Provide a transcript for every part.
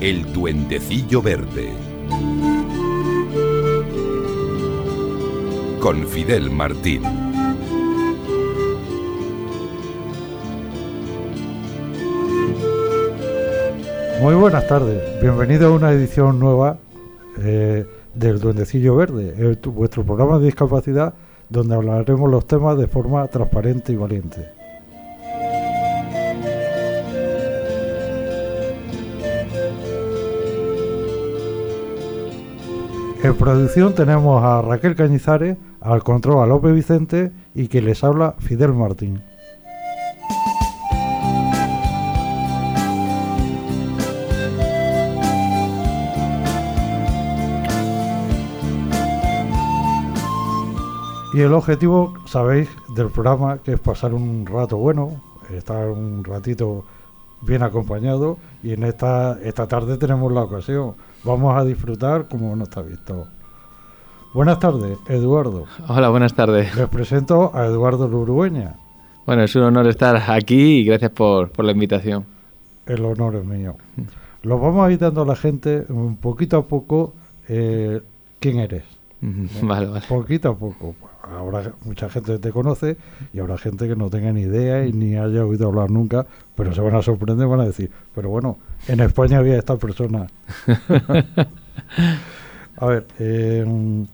El Duendecillo Verde. Con Fidel Martín. Muy buenas tardes, bienvenido a una edición nueva eh, del Duendecillo Verde, vuestro programa de discapacidad donde hablaremos los temas de forma transparente y valiente. En producción tenemos a Raquel Cañizares, al control a López Vicente y que les habla Fidel Martín. Y el objetivo, sabéis, del programa que es pasar un rato bueno, estar un ratito bien acompañado y en esta, esta tarde tenemos la ocasión. Vamos a disfrutar como no está visto. Buenas tardes, Eduardo. Hola, buenas tardes. Les presento a Eduardo Lurueña. Bueno, es un honor estar aquí y gracias por, por la invitación. El honor es mío. Lo vamos a ir dando a la gente un poquito a poco eh, quién eres. Vale, vale. Poquito a poco. Habrá mucha gente que te conoce y habrá gente que no tenga ni idea y ni haya oído hablar nunca, pero se van a sorprender y van a decir, pero bueno, en España había esta persona. a ver, eh,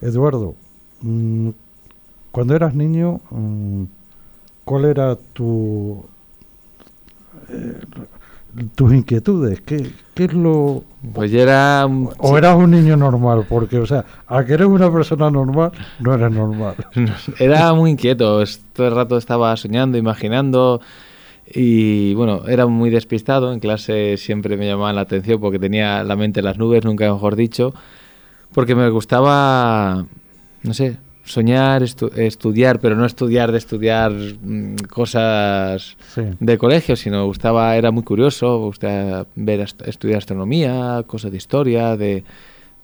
Eduardo, mm, cuando eras niño, mm, ¿cuál era tu eh, tus inquietudes? ¿Qué, qué es lo Pues yo era un o eras un niño normal? Porque, o sea, a que eres una persona normal, no eres normal. Era muy inquieto, todo el rato estaba soñando, imaginando y bueno, era muy despistado, en clase siempre me llamaban la atención porque tenía la mente en las nubes, nunca mejor dicho, porque me gustaba, no sé, soñar, estu- estudiar, pero no estudiar de estudiar mm, cosas Sí. de colegio, sino gustaba, era muy curioso, gustaba ver, ast- estudiar astronomía, cosas de historia, de,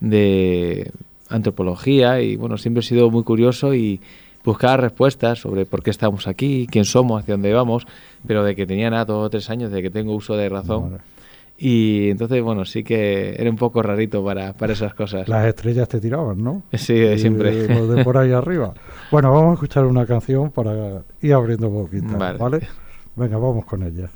de antropología y bueno, siempre he sido muy curioso y buscaba respuestas sobre por qué estamos aquí, quién somos, hacia dónde vamos, pero de que tenía nada, dos o tres años, de que tengo uso de razón. Vale. Y entonces, bueno, sí que era un poco rarito para, para esas cosas. Las estrellas te tiraban, ¿no? Sí, de Y siempre. De por ahí arriba. Bueno, vamos a escuchar una canción para ir abriendo boquita, Vale. ¿vale? Venga, vamos con ella.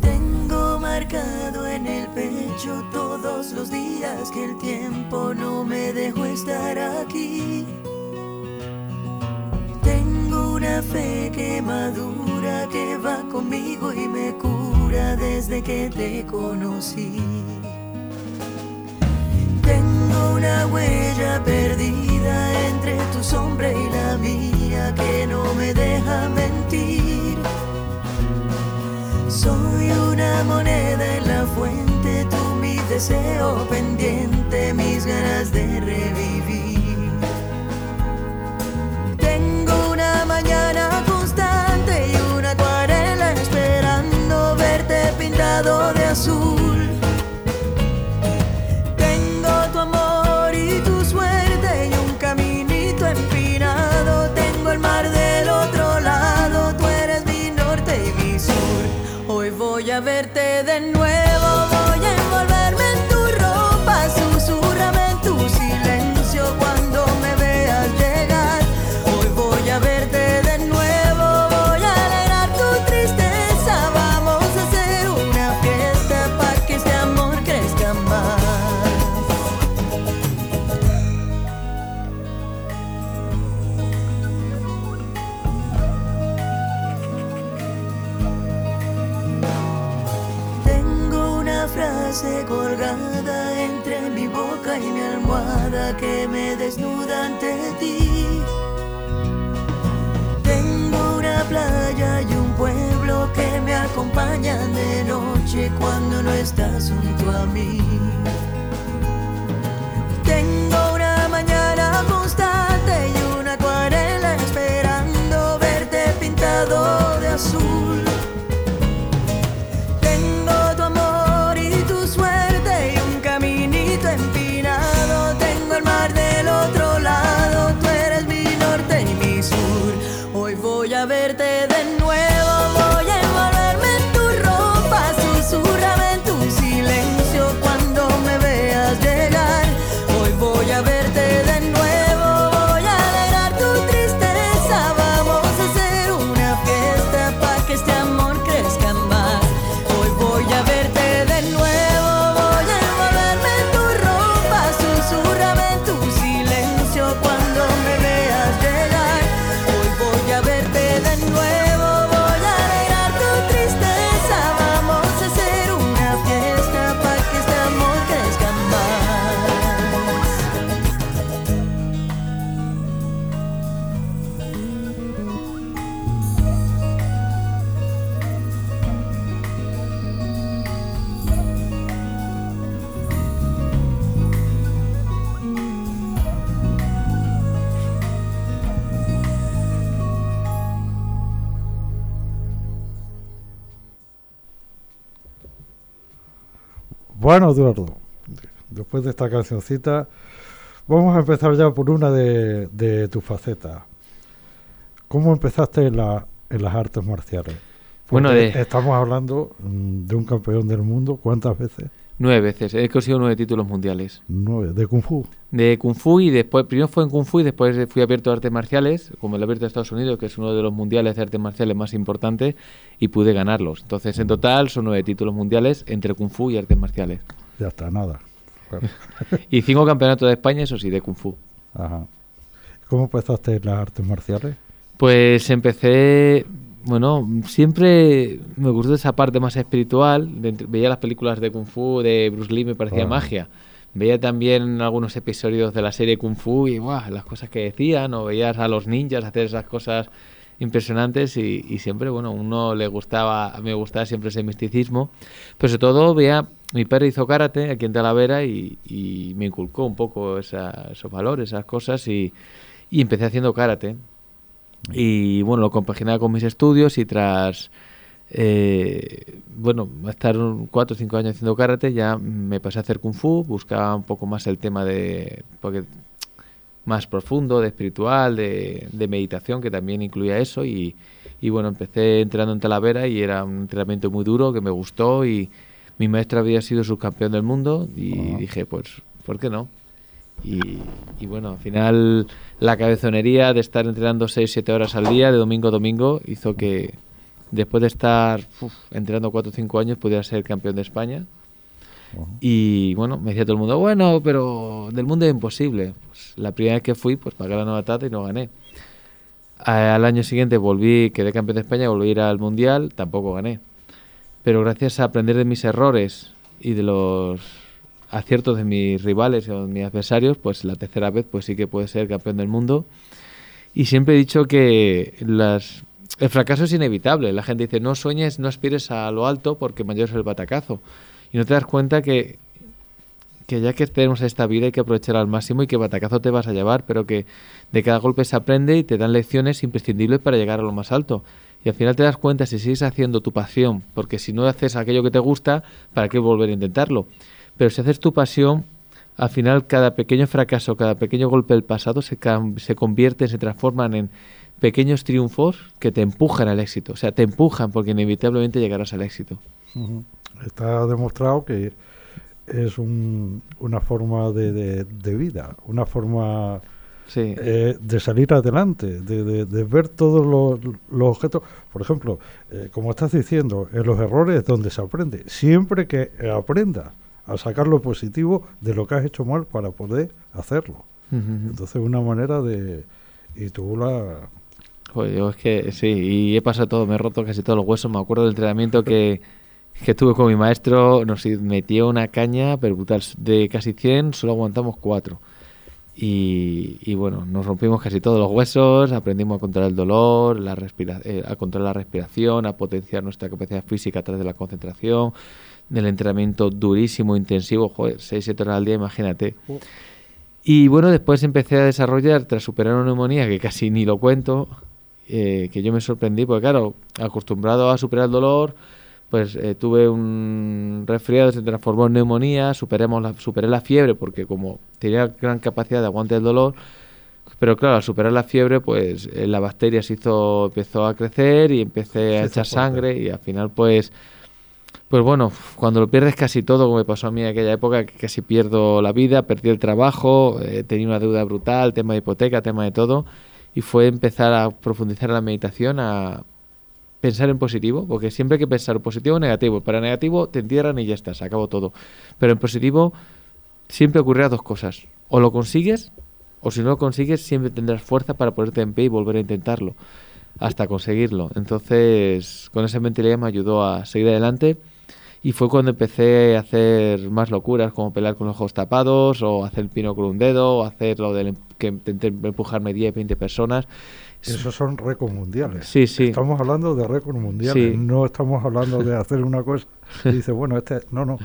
Tengo marcado en el pecho todos los días que el tiempo no me dejó estar aquí. Tengo una fe que madura, que va conmigo y me cura desde que te conocí. Tengo una huella perdida entre tu sombra y la mía que no me deja mentir. Soy una moneda en la fuente, deseo pendiente, mis ganas de revivir. Tengo una mañana constante y una acuarela esperando verte pintado de azul. Bueno, Eduardo, después de esta cancioncita, vamos a empezar ya por una de, de tus facetas. ¿Cómo empezaste en, la, en las artes marciales? Bueno, de- estamos hablando mm, de un campeón del mundo, ¿cuántas veces? Nueve veces. He conseguido nueve títulos mundiales. Nueve, de Kung Fu. De Kung Fu y después, primero fue en Kung Fu y después fui abierto a artes marciales, como el abierto de Estados Unidos, que es uno de los mundiales de artes marciales más importantes, y pude ganarlos. Entonces, en total son nueve títulos mundiales entre Kung Fu y artes marciales. Ya está, nada. Y cinco campeonatos de España, eso sí, de Kung Fu. ajá. ¿Cómo empezaste las artes marciales? Pues empecé, bueno, siempre me gustó esa parte más espiritual. de veía las películas de Kung Fu de Bruce Lee, me parecía Ah. magia. Veía también algunos episodios de la serie Kung Fu y ¡buah! las cosas que decían, o veías a los ninjas hacer esas cosas impresionantes y, y siempre, bueno, uno le gustaba, me gustaba siempre ese misticismo. Pero sobre todo veía, mi padre hizo karate aquí en Talavera y, y me inculcó un poco esa- esos valores, esas cosas y, y empecé haciendo karate. Y bueno, lo compaginaba con mis estudios y tras, eh, bueno, estar un cuatro o cinco años haciendo karate, ya me pasé a hacer kung fu, buscaba un poco más el tema de, porque más profundo, de espiritual, de, de meditación, que también incluía eso. Y, y bueno, empecé entrenando en Talavera y era un entrenamiento muy duro que me gustó y mi maestro había sido subcampeón del mundo y Ajá. dije, pues, ¿por qué no? Y, y bueno, al final la cabezonería de estar entrenando 6-7 horas al día, de domingo a domingo, hizo que después de estar uf, entrenando 4 o 5 años pudiera ser campeón de España. Ajá. Y bueno, me decía todo el mundo, bueno, pero del mundo es imposible. Pues la primera vez que fui, pues pagué la novatada y no gané. Al año siguiente volví, quedé campeón de España, volví a ir al Mundial, tampoco gané. Pero gracias a aprender de mis errores y de los aciertos de mis rivales o de mis adversarios, pues la tercera vez pues sí que puede ser campeón del mundo. Y siempre he dicho que las, el fracaso es inevitable. La gente dice, no sueñes, no aspires a lo alto porque mayor es el batacazo. Y no te das cuenta que, que ya que tenemos esta vida hay que aprovechar al máximo y que batacazo te vas a llevar, pero que de cada golpe se aprende y te dan lecciones imprescindibles para llegar a lo más alto. Y al final te das cuenta si sigues haciendo tu pasión, porque si no haces aquello que te gusta, ¿para qué volver a intentarlo? Pero si haces tu pasión, al final cada pequeño fracaso, cada pequeño golpe del pasado se, se convierten, se transforman en pequeños triunfos que te empujan al éxito. O sea, te empujan porque inevitablemente llegarás al éxito. Está demostrado que es un- una forma de, de- de vida, una forma Sí. eh, de salir adelante, de, de- de ver todos los, los objetos. Por ejemplo, eh, como estás diciendo, en los errores es donde se aprende. Siempre que aprendas a sacar lo positivo de lo que has hecho mal para poder hacerlo. Ujú, ujú. Entonces, una manera de... Y tú la... Joder, yo es que sí, y he pasado todo, me he roto casi todos los huesos. Me acuerdo del entrenamiento que, que tuve con mi maestro, nos metió una caña, pero brutal, de casi 100, solo aguantamos 4. Y, y bueno, nos rompimos casi todos los huesos, aprendimos a controlar el dolor, la respira eh, a controlar la respiración, a potenciar nuestra capacidad física a través de la concentración, del entrenamiento durísimo, intensivo, joder, 6-7 horas al día, imagínate. Y bueno, después empecé a desarrollar, tras superar una neumonía que casi ni lo cuento, eh, que yo me sorprendí, porque claro, acostumbrado a superar el dolor, pues eh, tuve un resfriado, se transformó en neumonía, superemos la, superé la fiebre, porque como tenía gran capacidad de aguante del dolor, pero claro, al superar la fiebre, pues eh, la bacteria se hizo, empezó a crecer y empecé a Se echar fuerte. sangre y al final pues... Pues bueno, cuando lo pierdes casi todo, como me pasó a mí en aquella época, que casi pierdo la vida, perdí el trabajo, eh, tenía una deuda brutal, tema de hipoteca, tema de todo, y fue empezar a profundizar en la meditación, a pensar en positivo, porque siempre hay que pensar positivo o negativo. Para negativo te entierran y ya está, se acabó todo. Pero en positivo siempre ocurrirá dos cosas. O lo consigues, o si no lo consigues, siempre tendrás fuerza para ponerte en pie y volver a intentarlo hasta conseguirlo. Entonces, con esa mentalidad me ayudó a seguir adelante y fue cuando empecé a hacer más locuras como pelear con los ojos tapados o hacer pino con un dedo o hacer lo del em- que intenté empujarme 10, 20 personas. Esos son récords mundiales. Sí, sí. Estamos hablando de récords mundiales, Sí. no estamos hablando de hacer una cosa y dice, bueno, este, no, no.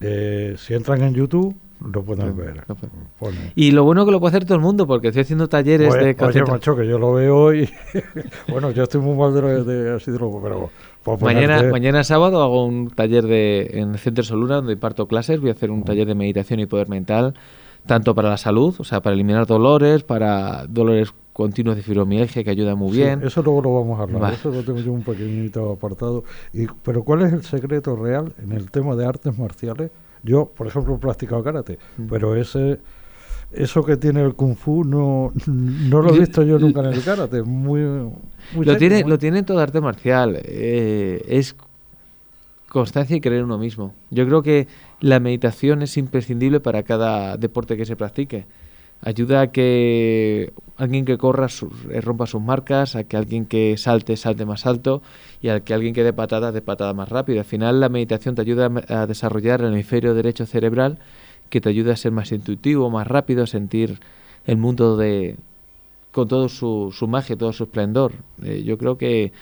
Eh, si entran en YouTube, lo pueden ver. Y lo bueno que lo puede hacer todo el mundo, porque estoy haciendo talleres Oye, de oye, macho, que yo lo veo y... bueno, yo estoy muy mal de, lo- de así de loco, pero... Mañana, mañana sábado hago un taller de, en el Centro Soluna donde imparto clases. Voy a hacer un taller de meditación y poder mental, tanto para la salud, o sea, para eliminar dolores, para dolores continuos de fibromialgia, que ayuda muy Sí, bien. eso luego lo vamos a hablar. Vale. Eso lo tengo yo un pequeñito apartado. Y, pero ¿cuál es el secreto real en el tema de artes marciales? Yo, por ejemplo, he practicado karate, Mm. pero ese eso que tiene el kung fu no, no lo he visto yo nunca en el karate. Muy, muy Lo seco, tiene, muy- lo tiene todo arte marcial. eh, es constancia y creer en uno mismo. Yo creo que la meditación es imprescindible para cada deporte que se practique. Ayuda a que alguien que corra su- eh, rompa sus marcas, a que alguien que salte salte más alto y a que alguien que dé patada dé patada más rápido. Al final la meditación te ayuda a desarrollar el hemisferio derecho cerebral que te ayuda a ser más intuitivo, más rápido, a sentir el mundo de con todo su, su magia, todo su esplendor. Eh, yo creo que,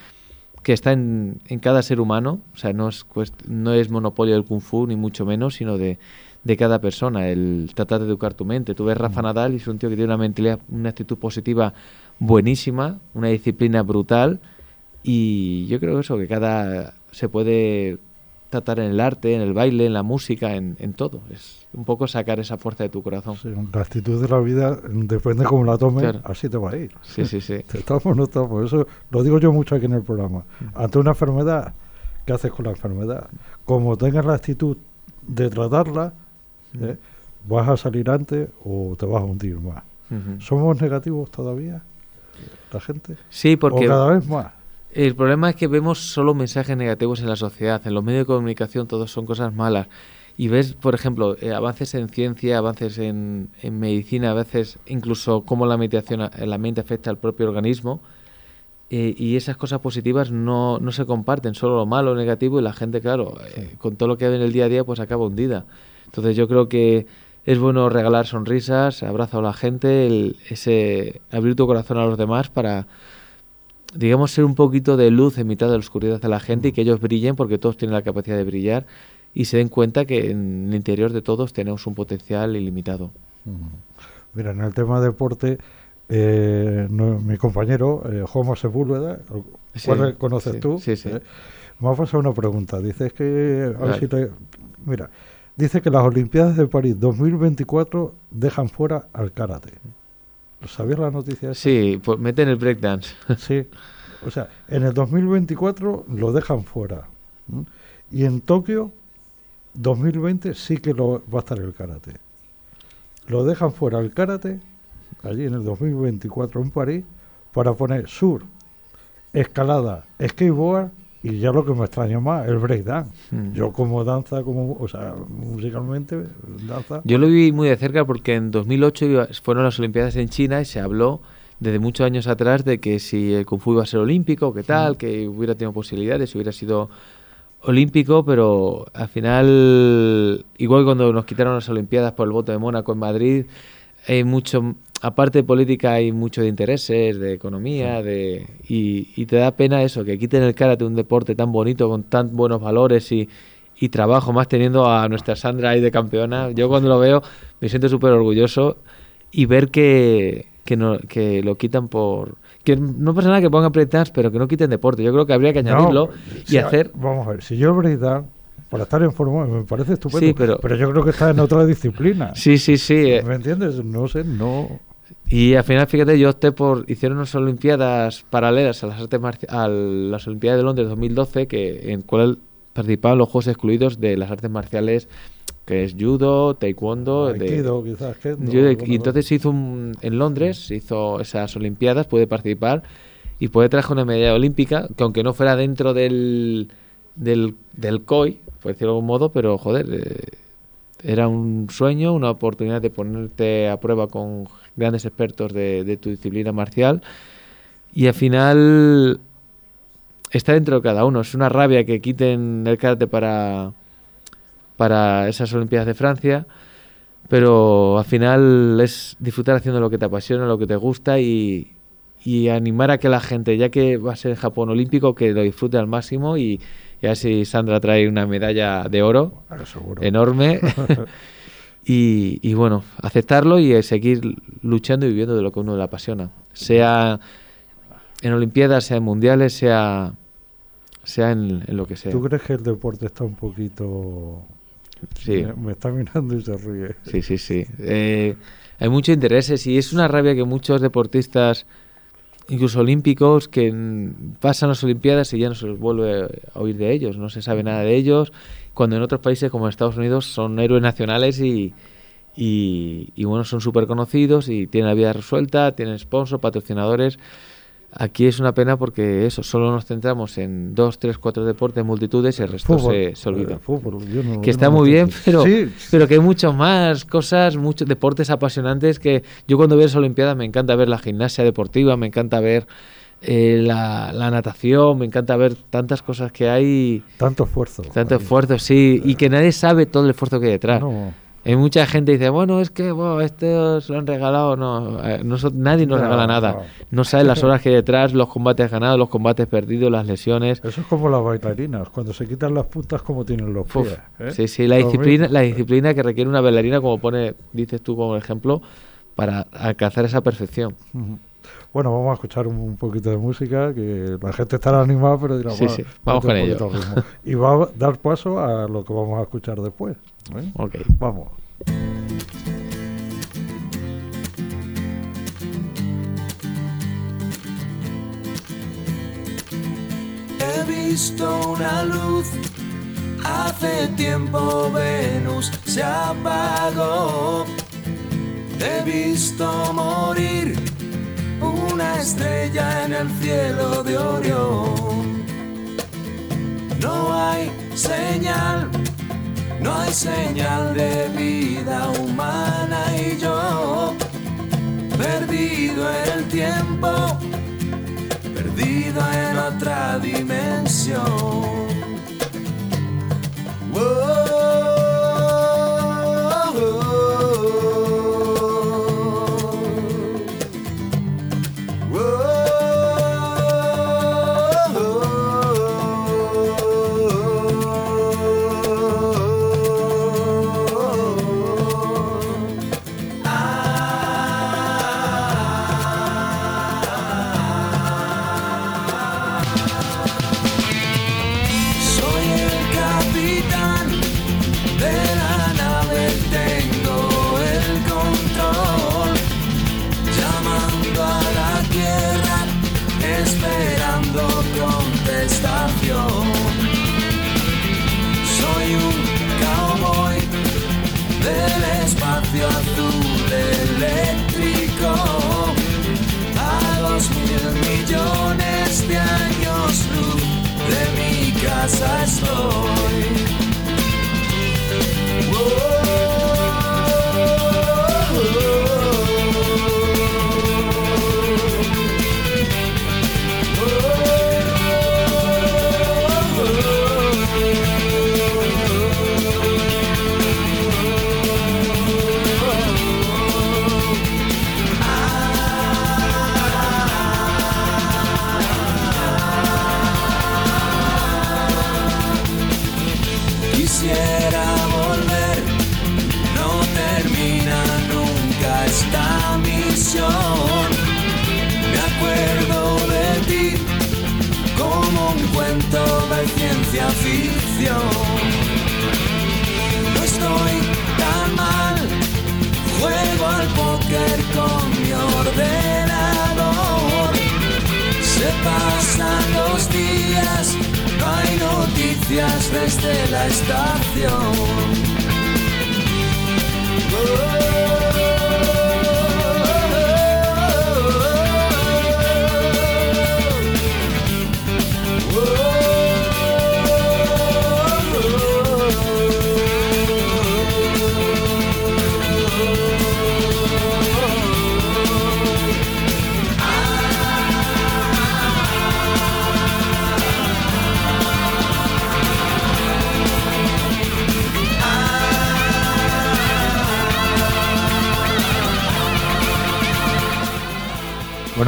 que está en, cada ser humano, o sea, no es, no es monopolio del kung fu, ni mucho menos, sino de, de cada persona, el tratar de educar tu mente. Tú ves Rafa Nadal y es un tío que tiene una mentalidad, una actitud positiva buenísima, una disciplina brutal y yo creo eso, que cada se puede tratar en el arte, en el baile, en la música, en, en todo. Es un poco sacar esa fuerza de tu corazón. Sí, la actitud de la vida depende cómo la tomes, Claro. así te va a ir. Sí, sí, sí. Te estamos no estamos. Eso lo digo yo mucho aquí en el programa. Ante una enfermedad, ¿qué haces con la enfermedad? Como tengas la actitud de tratarla, ¿eh? vas a salir antes o te vas a hundir más. ¿Somos negativos todavía? ¿La gente? Sí, porque ¿O cada vez más? El problema es que vemos solo mensajes negativos en la sociedad, en los medios de comunicación todos son cosas malas. Y ves, por ejemplo, eh, avances en ciencia, avances en, en medicina, a veces incluso cómo la meditación en la mente afecta al propio organismo. eh, y esas cosas positivas no, no se comparten, solo lo malo, lo negativo, y la gente, claro, eh, con todo lo que ve en el día a día, pues acaba hundida. Entonces yo creo que es bueno regalar sonrisas, abrazo a la gente, el- ese abrir tu corazón a los demás para, digamos, ser un poquito de luz en mitad de la oscuridad de la gente y que ellos brillen porque todos tienen la capacidad de brillar y se den cuenta que en el interior de todos tenemos un potencial ilimitado. Mira, en el tema deporte, eh, no- mi compañero, eh, Juanma Sepúlveda, ¿cuál Sí, conoces sí, tú? sí, sí. ¿eh? Me ha pasado una pregunta. Dice es que, a ver si te- mira, dice que las Olimpiadas de París 2024 dejan fuera al karate. ¿Sabías la noticia? Sí, pues meten el breakdance. Sí. O sea, en el 2024 lo dejan fuera. Y en Tokio 2020 sí que lo va a estar el karate. Lo dejan fuera el karate allí en el 2024 en París para poner sur, escalada, skateboard y ya lo que me extraña más, el breakdance. Mm. Yo como danza, como, o sea, musicalmente, danza. Yo lo viví muy de cerca porque en 2008 iba- fueron las Olimpiadas en China y se habló desde muchos años atrás de que si el Kung Fu iba a ser olímpico, qué tal, que hubiera tenido posibilidades, hubiera sido olímpico, pero al final, igual que cuando nos quitaron las Olimpiadas por el voto de Mónaco en Madrid, hay mucho, aparte de política, hay mucho de intereses, de economía, de y, y te da pena eso, que quiten el karate, un deporte tan bonito, con tan buenos valores y, y trabajo, más teniendo a nuestra Sandra ahí de campeona. Yo cuando lo veo me siento súper orgulloso y ver que, que, no, que lo quitan por... Que no pasa nada que pongan breakdance, pero que no quiten deporte. Yo creo que habría que No, añadirlo y si- hacer... Vamos a ver, si yo breakdance, para estar en forma, me parece estupendo, Sí, pero- yo creo que está en otra disciplina. Sí, sí, sí. eh, ¿Me entiendes? No sé, no. Y al final, fíjate, yo opté por. Hicieron unas Olimpiadas paralelas a las artes a las Olimpiadas de Londres 2012, que, en cual participaban los juegos excluidos de las artes marciales, que es judo, taekwondo. de- Aikido, quizás. que no, Yo- alguna y entonces se hizo un- en Londres, se hizo esas Olimpiadas, puede participar y puede traer una medalla olímpica, que aunque no fuera dentro del, del, del COI, por decirlo de algún modo, pero joder, eh, era un sueño, una oportunidad de ponerte a prueba con grandes expertos de, tu disciplina marcial y al final está dentro de cada uno. Es una rabia que quiten el karate para, para esas Olimpiadas de Francia, pero al final es disfrutar haciendo lo que te apasiona, lo que te gusta y, y animar a que la gente, ya que va a ser Japón olímpico, que lo disfrute al máximo y, y a ver si Sandra trae una medalla de oro enorme. Y, y bueno, aceptarlo y eh, seguir luchando y viviendo de lo que uno le apasiona. Sea en Olimpiadas, sea en Mundiales, sea, sea en, en lo que sea. ¿Tú crees que el deporte está un poquito... Sí. Me, me está mirando y se ríe. Sí, sí, sí. Eh, hay muchos intereses y es una rabia que muchos deportistas, incluso olímpicos, que pasan las Olimpiadas y ya no se vuelve a oír de ellos, no se sabe nada de ellos, cuando en otros países como Estados Unidos son héroes nacionales y, y, y, bueno, son súper conocidos y tienen la vida resuelta, tienen sponsors, patrocinadores. Aquí es una pena porque eso, solo nos centramos en dos, tres, cuatro deportes, multitudes y el resto Fútbol, se, se olvida. eh, fútbol, yo no- que está no muy bien, pero, Sí, pero que hay muchas más cosas, muchos deportes apasionantes que yo cuando veo las Olimpiadas me encanta ver la gimnasia deportiva, me encanta ver eh, la, la natación, me encanta ver tantas cosas que hay, tanto esfuerzo. tanto ahí. esfuerzo, sí, y que nadie sabe todo el esfuerzo que hay detrás. No, Hay mucha gente dice, bueno, es que bueno, este os lo han regalado, no, eh, no nadie nos No, regala nada. no. No sabe las horas que hay detrás, los combates ganados, los combates perdidos, las lesiones. eso es como las bailarinas. Cuando se quitan las puntas, como tienen los pies. ¿eh? Sí, sí, la disciplina, la disciplina que requiere una bailarina, como pone, dices tú como ejemplo, para alcanzar esa perfección. Bueno, vamos a escuchar un, un poquito de música, que la gente estará animada, pero dirá, Sí, "Va, sí, vamos con un ello". ritmo". Y va a dar paso a lo que vamos a escuchar después. ¿eh? Ok. Vamos. He visto una luz, hace tiempo Venus se apagó. He visto morir una estrella en el cielo de Orión. No hay señal, no hay señal de vida humana y yo, perdido en el tiempo, perdido en otra dimensión. Soy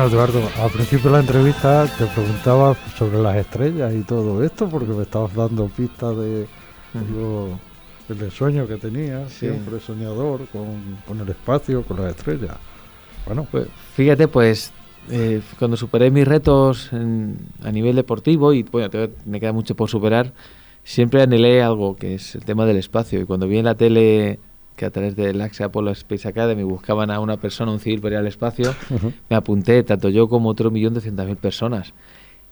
Bueno, Eduardo, al principio de la entrevista te preguntaba sobre las estrellas y todo esto, porque me estabas dando pistas de... Digo, el sueño que tenía, Sí. siempre soñador, con, con el espacio, con las estrellas. Bueno, Pues, fíjate, pues eh, cuando superé mis retos en- a nivel deportivo, y bueno, me queda mucho por superar, siempre anhelé algo que es el tema del espacio. Y cuando vi en la tele que a través del AXA Apollo Space Academy buscaban a una persona, un civil para ir al espacio, me apunté, tanto yo como otro millón doscientas mil personas.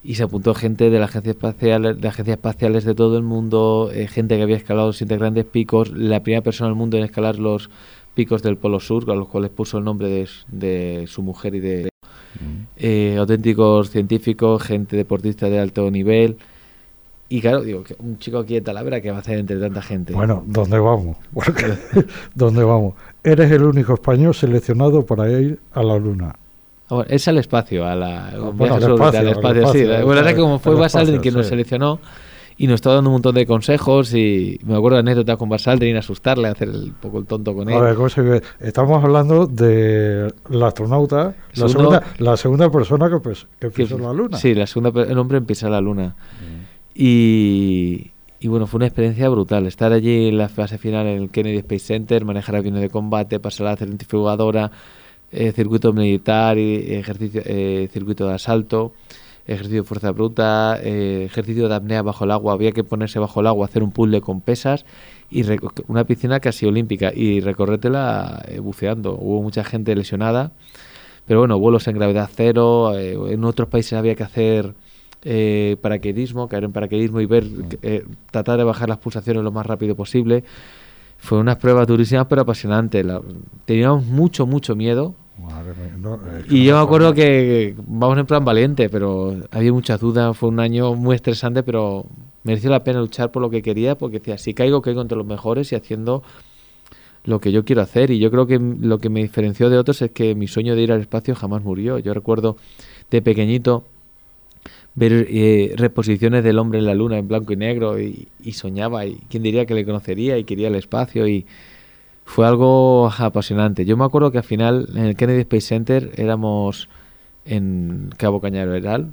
Y se apuntó gente de la agencia espacial, de agencias espaciales de todo el mundo, eh, gente que había escalado siete grandes picos, la primera persona del mundo en escalar los picos del Polo Sur, a los cuales puso el nombre de, de su mujer y de eh, auténticos científicos, gente deportista de alto nivel. Y claro, digo, que un chico aquí de Talavera que va a hacer entre tanta gente. bueno, ¿dónde vamos? Porque, ¿Dónde vamos? Eres el único español seleccionado para ir a la Luna. Ah, bueno, es al espacio, a la, Ah, bueno, al espacio, al al espacio, sí. espacio, La al verdad es que espacio, como fue al Bas Aldrin espacio, quien nos sí. seleccionó y nos estaba dando un montón de consejos y me acuerdo de anécdotas con Bas Aldrin, asustarle, hacer el, un poco el tonto con él. A ver, ¿cómo se ve? Estamos hablando de la astronauta, la, Segundo- segunda, la segunda persona que, pues, que pisó la Luna. Sí, la segunda, el hombre en pisar la luna. Y, y bueno, fue una experiencia brutal. Estar allí en la fase final en el Kennedy Space Center, manejar aviones de combate, pasar a la centrifugadora, eh, circuito militar, y ejercicio, eh, circuito de asalto, ejercicio de fuerza bruta, eh, ejercicio de apnea bajo el agua. Había que ponerse bajo el agua, hacer un puzzle con pesas y una piscina casi olímpica y recorrértela eh, buceando. Hubo mucha gente lesionada. Pero bueno, vuelos en gravedad cero. eh, en otros países había que hacer eh, paracaidismo, caer en paracaidismo y ver, eh, tratar de bajar las pulsaciones lo más rápido posible. Fue unas pruebas durísimas pero apasionantes. La- teníamos mucho, mucho miedo. Madre mía, no, eh, Y yo me acuerdo que vamos en plan valiente, pero había muchas dudas. Fue un año muy estresante, pero mereció la pena luchar por lo que quería, porque decía, si caigo, caigo entre los mejores y haciendo lo que yo quiero hacer. Y yo creo que lo que me diferenció de otros es que mi sueño de ir al espacio jamás murió. Yo recuerdo de pequeñito ver eh, reposiciones del hombre en la luna en blanco y negro y, y soñaba. Y quién diría que le conocería y quería el espacio. Y fue algo apasionante. Yo me acuerdo que al final en el Kennedy Space Center éramos en Cabo Cañaveral.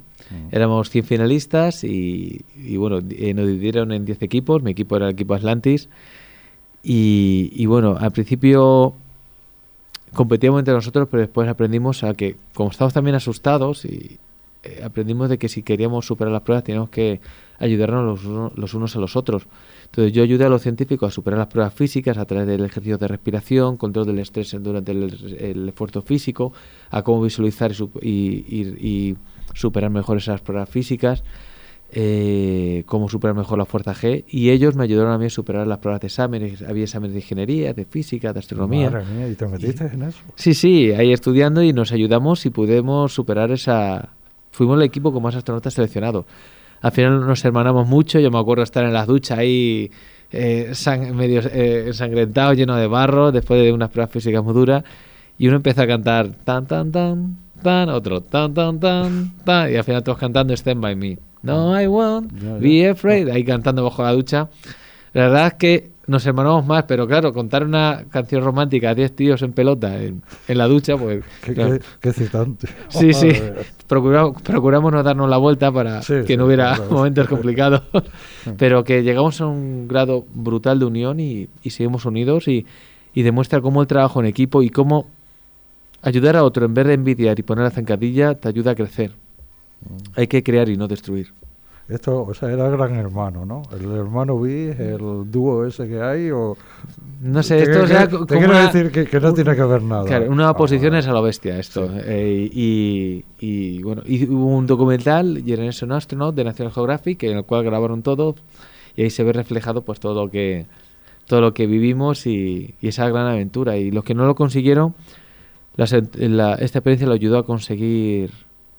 Éramos 100 finalistas y, y bueno, eh, nos dividieron en 10 equipos. Mi equipo era el equipo Atlantis. Y, y bueno, al principio competíamos entre nosotros, pero después aprendimos a que, como estábamos también asustados, y eh, aprendimos de que si queríamos superar las pruebas teníamos que ayudarnos los, uno- los unos a los otros. Entonces yo ayudé a los científicos a superar las pruebas físicas a través del ejercicio de respiración, control del estrés durante el, el esfuerzo físico, a cómo visualizar y, y- y- y superar mejor esas pruebas físicas, eh, cómo superar mejor la fuerza G. Y ellos me ayudaron a mí a superar las pruebas de exámenes. Había exámenes de ingeniería, de física, de astronomía. Madre mía, ¿y te metiste en eso? Sí, sí, ahí estudiando y nos ayudamos y pudimos superar esa... Fuimos el equipo con más astronautas seleccionados. Al final nos hermanamos mucho, yo me acuerdo estar en las duchas ahí eh, sang- medio eh, ensangrentado, lleno de barro, después de unas pruebas físicas muy duras, y uno empieza a cantar tan, tan, tan, tan, otro tan, tan, tan, tan, y al final todos cantando Stand By Me. No, I won't be afraid, ahí cantando bajo la ducha. La verdad es que nos hermanamos más, pero claro, contar una canción romántica a 10 tíos en pelota en, en la ducha, pues... Qué, claro. qué- qué excitante. Sí, sí. Procuramos, procuramos no darnos la vuelta para Sí, que no hubiera claro. momentos complicados, pero que llegamos a un grado brutal de unión y, y seguimos unidos y, y demuestra cómo el trabajo en equipo y cómo ayudar a otro en vez de envidiar y poner la zancadilla te ayuda a crecer. Mm. Hay que crear y no destruir. Esto, o sea, era gran hermano, ¿no? El hermano bis, el dúo ese que hay, o... No sé, esto te co- quiero una- decir que, que no tiene que ver nada. Claro, una Ah, oposición es a lo bestia esto. Sí. Eh, y, y, bueno, y hubo un documental, Generation Astronaut, de National Geographic, en el cual grabaron todo y ahí se ve reflejado pues todo lo que todo lo que vivimos y, y esa gran aventura. Y los que no lo consiguieron, la la- esta experiencia lo ayudó a conseguir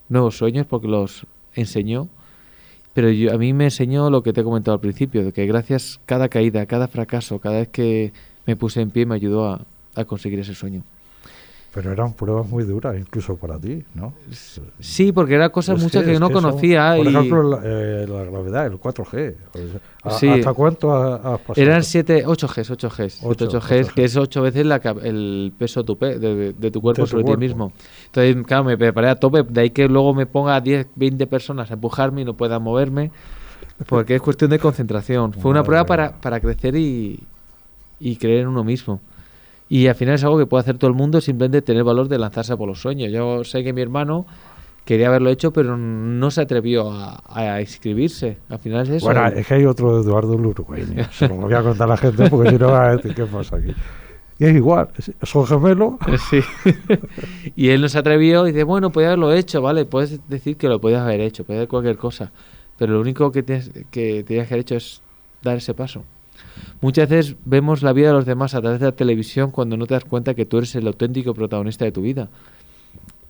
nuevos sueños porque los enseñó. Pero yo- a mí me enseñó lo que te he comentado al principio, de que gracias cada caída, cada fracaso, cada vez que me puse en pie me ayudó a, a conseguir ese sueño. Pero eran pruebas muy duras, incluso para ti, ¿no? Sí, porque eran cosas Es muchas que- que, no que son- conocía por y ejemplo, la, eh, la gravedad, el 4G. o sea, ¿a- Sí. ¿Hasta cuánto ha- has pasado? eran 7, 8 Gs, 8 Gs, Ocho, 8 ocho Gs, Gs. que es 8 veces la, el peso de tu, pe- de, de tu cuerpo De tu sobre ti mismo. Entonces, claro, me preparé a tope, de ahí que luego me ponga 10, 20 personas a empujarme y no pueda moverme, porque es cuestión de concentración. Fue una Madre prueba para, para crecer y, y creer en uno mismo. Y al final es algo que puede hacer todo el mundo, simplemente tener valor de lanzarse por los sueños. Yo sé que mi hermano quería haberlo hecho, pero no se atrevió a, a inscribirse. Al final es eso. Bueno, es que hay otro Eduardo el uruguayo. Se lo voy a contar a la gente porque si no va a decir qué pasa aquí. Y es igual, son gemelos. Sí. y él no se atrevió y dice, bueno, podía haberlo hecho, ¿vale? Puedes decir que lo podías haber hecho, puedes hacer cualquier cosa. Pero lo único que tienes que, tenías que haber hecho es dar ese paso. Muchas veces vemos la vida de los demás a través de la televisión cuando no te das cuenta que tú eres el auténtico protagonista de tu vida.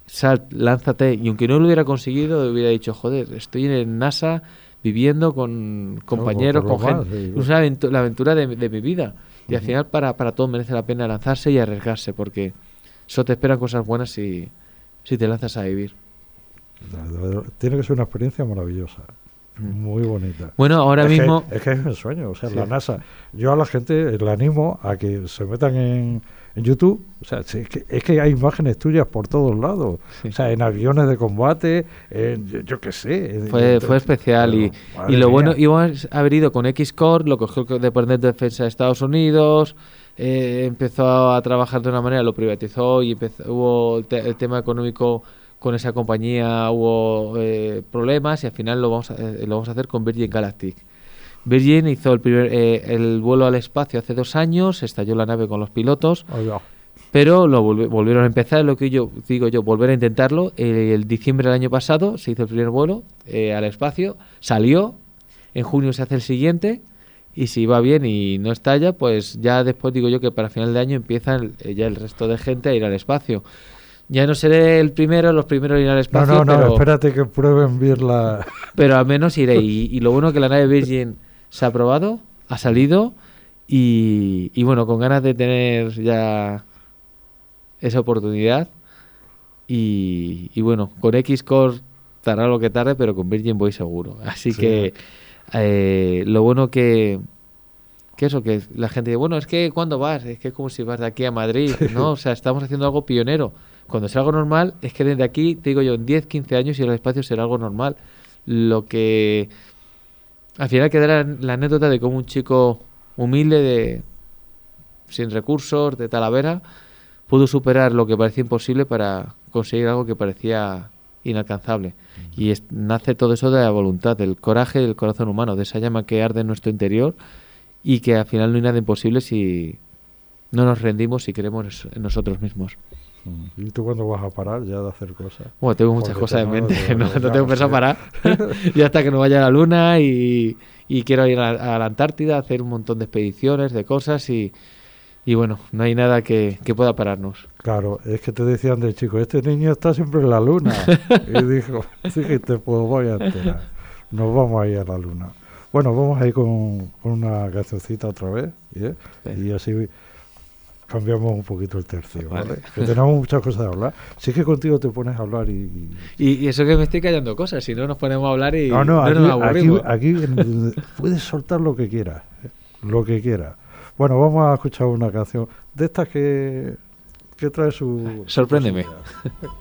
Sal, lánzate. Y aunque no lo hubiera conseguido, hubiera dicho, joder, estoy en el NASA viviendo con compañeros, con gente. más, sí. Es una aventu- la aventura de, de mi vida. Y al final para, para todo merece la pena lanzarse y arriesgarse, porque eso te esperan cosas buenas si, si te lanzas a vivir. Tiene que ser una experiencia maravillosa. Muy bonita. Bueno, ahora es mismo... Que, es que es el sueño, o sea, Sí. la NASA. Yo a la gente le animo a que se metan en, en YouTube. O sea, es, que, es que hay imágenes tuyas por todos lados. Sí. O sea, en aviones de combate, en, yo, qué sé. Fue, en- fue especial y, y lo mía. bueno, íbamos a haber ido con X-Core, lo cogió el Departamento de Defensa de Estados Unidos, eh, empezó a trabajar de una manera, lo privatizó y empezó, hubo el, te- el tema económico con esa compañía, hubo eh, problemas y al final lo vamos, a, eh, lo vamos a hacer con Virgin Galactic. Virgin hizo el, primer, eh, el vuelo al espacio hace dos años, estalló la nave con los pilotos, Oiga, pero lo volvi- volvieron a empezar, lo que yo digo yo, volver a intentarlo. Eh, el diciembre del año pasado se hizo el primer vuelo eh, al espacio, salió, en junio se hace el siguiente, y si va bien y no estalla, pues ya después digo yo que para final de año empiezan eh, ya el resto de gente a ir al espacio. Ya no seré el primero, los primeros en ir al No, espacio, no, no, pero, espérate que prueben bien la. pero al menos iré. Y, y lo bueno es que la nave Virgin se ha probado, ha salido, y, y bueno, con ganas de tener ya esa oportunidad. Y, y bueno, con X-Core tardará lo que tarde, pero con Virgin voy seguro. Así Sí. que eh, lo bueno que, que eso, que la gente dice, bueno, es que cuando vas, es que es como si vas de aquí a Madrid, ¿no? O sea, estamos haciendo algo pionero. Cuando sea algo normal, es que desde aquí, te digo yo, en 10, 15 años y el espacio será algo normal. Lo que al final quedará la anécdota de cómo un chico humilde, de sin recursos, de Talavera, pudo superar lo que parecía imposible para conseguir algo que parecía inalcanzable. Y es- nace todo eso de la voluntad, del coraje y del corazón humano, de esa llama que arde en nuestro interior y que al final no hay nada imposible si no nos rendimos y creemos en nosotros mismos. ¿Y tú cuándo vas a parar ya de hacer cosas? Bueno, tengo muchas Porque cosas en mente, no, no tengo pensado parar. ya hasta que no vaya a la luna y, y quiero ir a, a la Antártida a hacer un montón de expediciones, de cosas y, y bueno, no hay nada que, que pueda pararnos. Claro, es que te decían del chico, este niño está siempre en la luna. y dijo, dijiste, pues voy a enterar. Nos vamos a ir a la luna. Bueno, vamos a ir con, con una cancioncita otra vez. ¿eh? Y así cambiamos un poquito el tercio, Vale. ¿vale? Que tenemos muchas cosas de hablar. Sí que contigo te pones a hablar y... y- Y, eso que me estoy callando cosas, si no nos ponemos a hablar y No, no, aquí, nos aquí, aburrimos. aquí en- puedes soltar lo que quieras, ¿eh? lo que quieras. Bueno, vamos a escuchar una canción de estas que, que trae su... su Sorpréndeme. cosilla.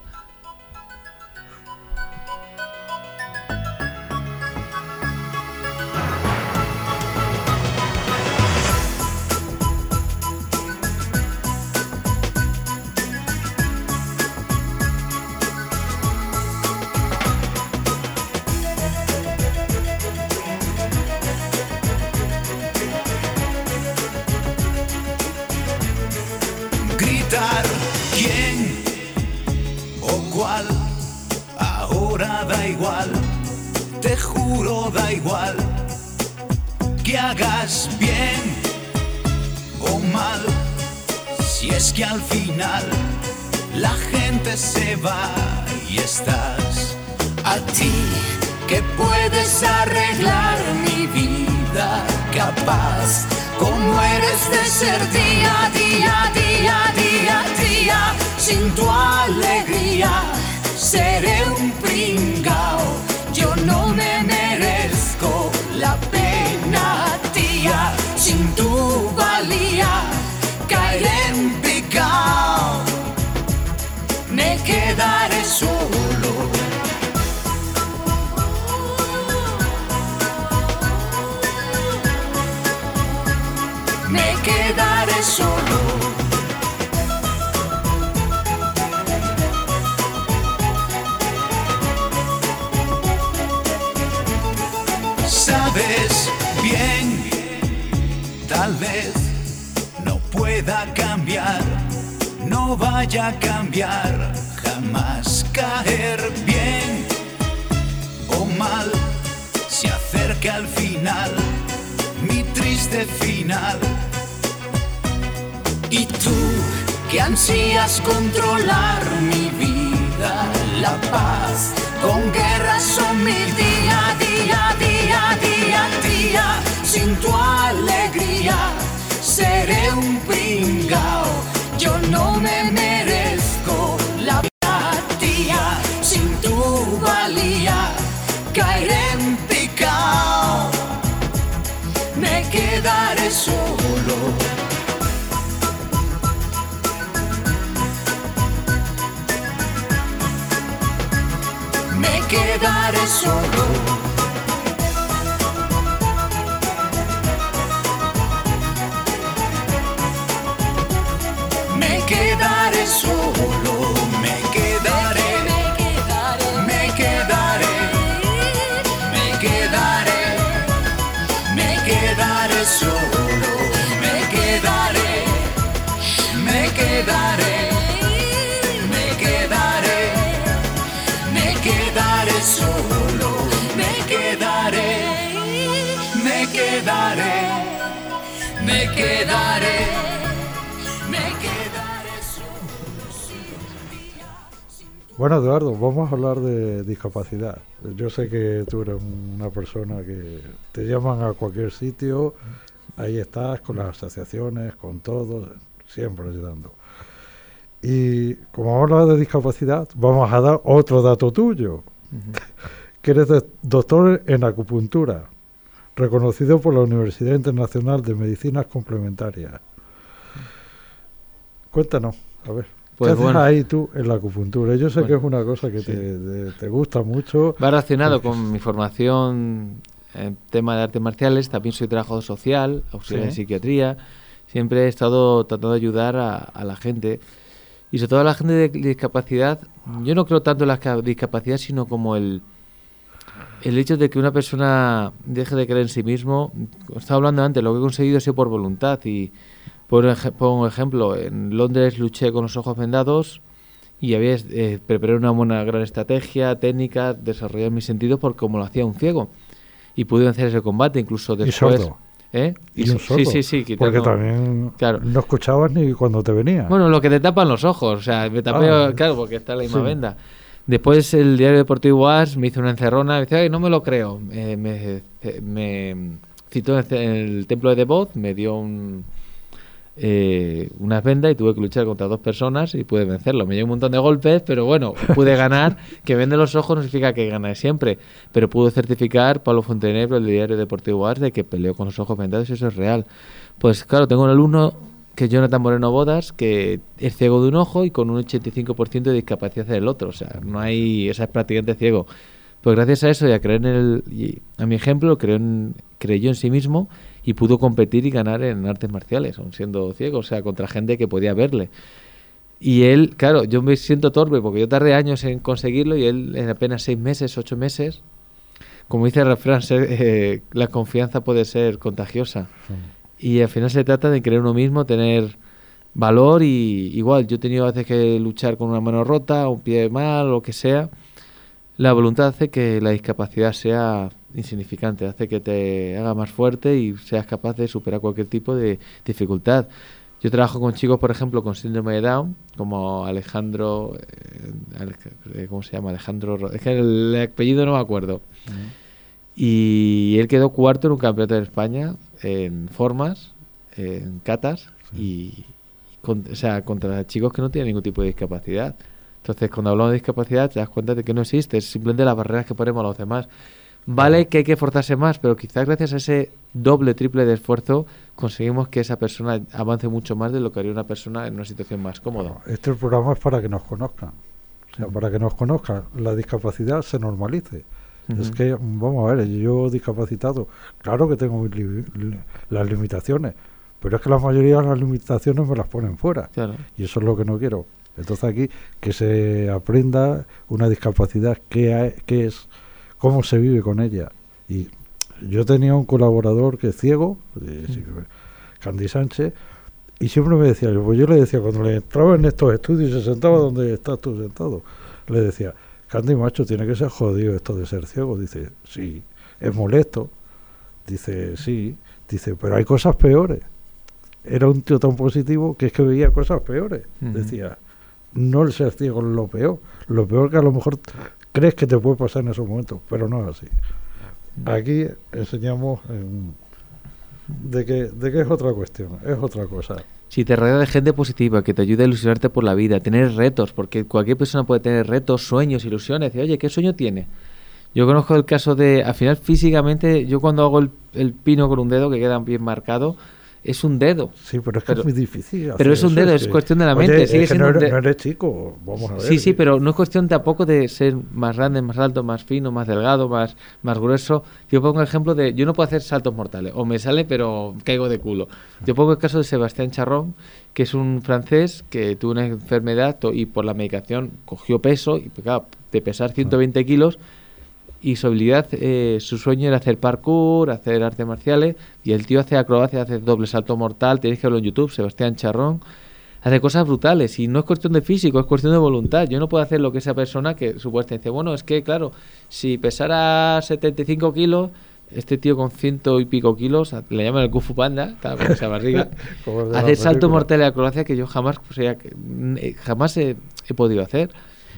no vaya a cambiar, jamás caer bien o mal, se acerca al final, mi triste final. Y tú, que ansías controlar mi vida, la paz, con guerras son mi día, día, día, día, día, sin tu alegría seré un pringao, yo no me merezco la tía, sin tu valía caeré en picao, me quedaré solo. Me quedaré solo. Quedaré solo, Bueno, Eduardo, vamos a hablar de discapacidad. Yo sé que tú eres una persona que te llaman a cualquier sitio, ahí estás con las asociaciones, con todo, siempre ayudando. Y como hablar de discapacidad, vamos a dar otro dato tuyo, que eres doctor en acupuntura, reconocido por la Universidad Internacional de Medicinas Complementarias. Cuéntanos, a ver. Pues ¿Qué haces bueno. ahí tú en la acupuntura? Yo sé que Bueno, es una cosa que sí. te, te- te gusta mucho. Va relacionado con mi formación en tema de artes marciales, también soy trabajador social, auxiliar de Sí. psiquiatría. Siempre he estado tratando de ayudar a, a la gente y sobre todo a la gente de discapacidad. Yo no creo tanto en la ca- discapacidad, sino como el, el hecho de que una persona deje de creer en sí mismo. Estaba hablando antes, lo que he conseguido ha sido por voluntad y por un ejemplo, en Londres luché con los ojos vendados y había eh, preparé una buena gran estrategia, técnica, desarrollar mis sentidos por como lo hacía un ciego. Y pude vencer ese combate, incluso Y después. sordo. ¿Eh? Y, un sordo. Sí, sí, sí. Porque quitando- también Claro. no escuchabas ni cuando te venía. Bueno, lo que te tapan los ojos, o sea, me tapé, Ah, claro, porque está la misma sí. venda. Después el diario deportivo AS me hizo una encerrona, me decía, "Ay, no me lo creo. Eh, me, me citó en el templo de Devot, me dio un, eh, unas vendas y tuve que luchar contra dos personas y pude vencerlo. Me dio un montón de golpes, pero bueno, pude ganar. que vende los ojos no significa que gane siempre, pero pudo certificar Pablo Fontenebro, el diario deportivo AS, de que peleó con los ojos vendados y eso es real. Pues claro, tengo un alumno que es Jonathan Moreno Bodas, que es ciego de un ojo y con un 85% de discapacidad del otro. O sea, no hay, o sea, es prácticamente ciego. Pues gracias a eso y a creer en el, a mi ejemplo, creyó en, creyó en sí mismo y pudo competir y ganar en artes marciales, aun siendo ciego, o sea, contra gente que podía verle. Y él, claro, yo me siento torpe porque yo tardé años en conseguirlo y él en apenas seis meses, ocho meses, como dice el refrán, eh, la confianza puede ser contagiosa. Y al final se trata de creer uno mismo, tener valor y igual, yo he tenido a veces que luchar con una mano rota, un pie mal, lo que sea. La voluntad hace que la discapacidad sea insignificante, hace que te haga más fuerte y seas capaz de superar cualquier tipo de dificultad. Yo trabajo con chicos, por ejemplo, con síndrome de Down, como Alejandro, eh, eh, ¿cómo se llama? Alejandro, Ro- es que el apellido no me acuerdo. Y él quedó cuarto en un campeonato de España en formas, en catas y, con- o sea, contra chicos que no tienen ningún tipo de discapacidad. Entonces, cuando hablamos de discapacidad, te das cuenta de que no existe, es simplemente las barreras que ponemos a los demás. Vale que hay que esforzarse más, pero quizás gracias a ese doble, triple de esfuerzo conseguimos que esa persona avance mucho más de lo que haría una persona en una situación más cómoda. Este programa es para que nos conozcan. O sea, para que nos conozcan, la discapacidad se normalice. Es que, vamos a ver, yo discapacitado, claro que tengo li- li- las limitaciones, pero es que la mayoría de las limitaciones me las ponen fuera. Claro. Y eso es lo que no quiero. Entonces aquí, que se aprenda una discapacidad, qué, hay- qué es, cómo se vive con ella. Y yo tenía un colaborador que es ciego, sí, Candy Sánchez, Y siempre me decía, pues yo le decía, cuando le entraba en estos estudios y se sentaba donde estás tú sentado, le decía, Candy macho, tiene que ser jodido esto de ser ciego. Dice, sí, es molesto. Dice, sí. Dice, pero hay cosas peores. Era un tío tan positivo que es que veía cosas peores. Decía, no el ser ciego lo peor. Lo peor que a lo mejor crees que te puede pasar en esos momentos, pero no es así. Aquí enseñamos en- de que, de que es otra cuestión, es otra cosa. Si te rodeas de gente positiva que te ayuda a ilusionarte por la vida, tener retos, porque cualquier persona puede tener retos, sueños, ilusiones. Decir, oye, ¿qué sueño tiene? Yo conozco el caso de, al final físicamente, yo cuando hago el, el pino con un dedo que queda bien marcado, es un dedo. Sí, pero es que Pero- es muy difícil. pero es un dedo, es que- cuestión de la Oye, mente, es sigue que siendo no eres, de- no eres chico, vamos a ver. Sí, sí, pero no es cuestión tampoco de ser más grande, más alto, más fino, más delgado, más, más grueso. Yo pongo el ejemplo de, yo no puedo hacer saltos mortales, o me sale pero caigo de culo. Yo pongo el caso de Sebastián Charrón, que es un francés que tuvo una enfermedad y por la medicación cogió peso, y claro, de pesar 120 kilos, y su habilidad, eh, su sueño era hacer parkour, hacer artes marciales, y el tío hace acrobacia, hace doble salto mortal, tenéis que verlo en YouTube, Sebastián Charrón, hace cosas brutales, y no es cuestión de físico, es cuestión de voluntad. Yo no puedo hacer lo que esa persona que supuestamente dice, bueno, es que claro, si pesara 75 kilos, este tío con ciento y pico kilos, le llaman el Kung Fu Panda, claro, con esa barriga, hacer salto mortal y acrobacia que yo jamás, o sea, mm, eh, jamás he, he podido hacer.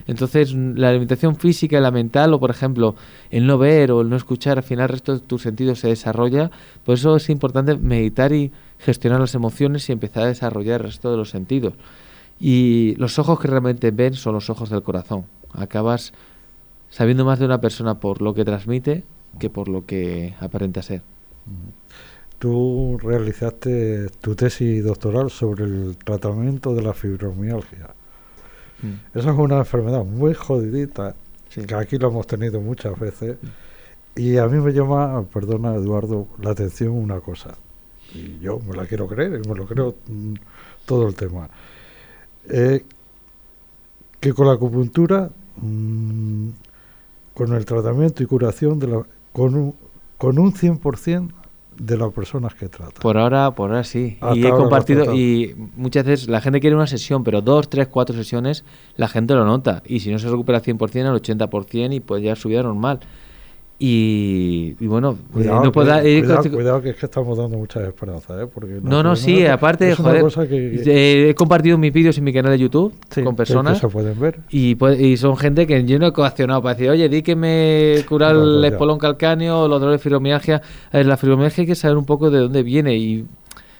Entonces, la alimentación física y la mental, o por ejemplo, el no ver o el no escuchar, al final el resto de tus sentidos se desarrolla. Por eso es importante meditar y gestionar las emociones y empezar a desarrollar el resto de los sentidos. Y los ojos que realmente ven son los ojos del corazón. Acabas sabiendo más de una persona por lo que transmite que por lo que aparenta ser. Tú realizaste tu tesis doctoral sobre el tratamiento de la fibromialgia. Mm. Esa es una enfermedad muy jodidita, Sí. que aquí lo hemos tenido muchas veces. Y a mí me llama, perdona Eduardo, la atención una cosa. Y yo me la quiero creer, y me lo creo mm, todo el tema. Eh, que con la acupuntura, mm, con el tratamiento y curación, de la, con, un, con un 100% de las personas que trata. Por ahora, por ahora sí. Hasta y he compartido, y muchas veces la gente quiere una sesión, pero dos, tres, cuatro sesiones, la gente lo nota. Y si no se recupera al 100%, al 80%, y pues ya su vida normal. Y, y bueno, eh, Cuidado, no puedo dar- cuidado, eh, cuidado, que es que estamos dando muchas esperanzas, ¿eh? Porque la No, no, sí, aparte, es joder, que, eh, he compartido mis vídeos en mi canal de YouTube sí, con personas. que se pueden ver. Y, y son gente que yo no he coaccionado para decir, oye, di que me cura No, el espolón calcáneo o los dolores de fibromialgia. A ver, la fibromialgia hay que saber un poco de dónde viene y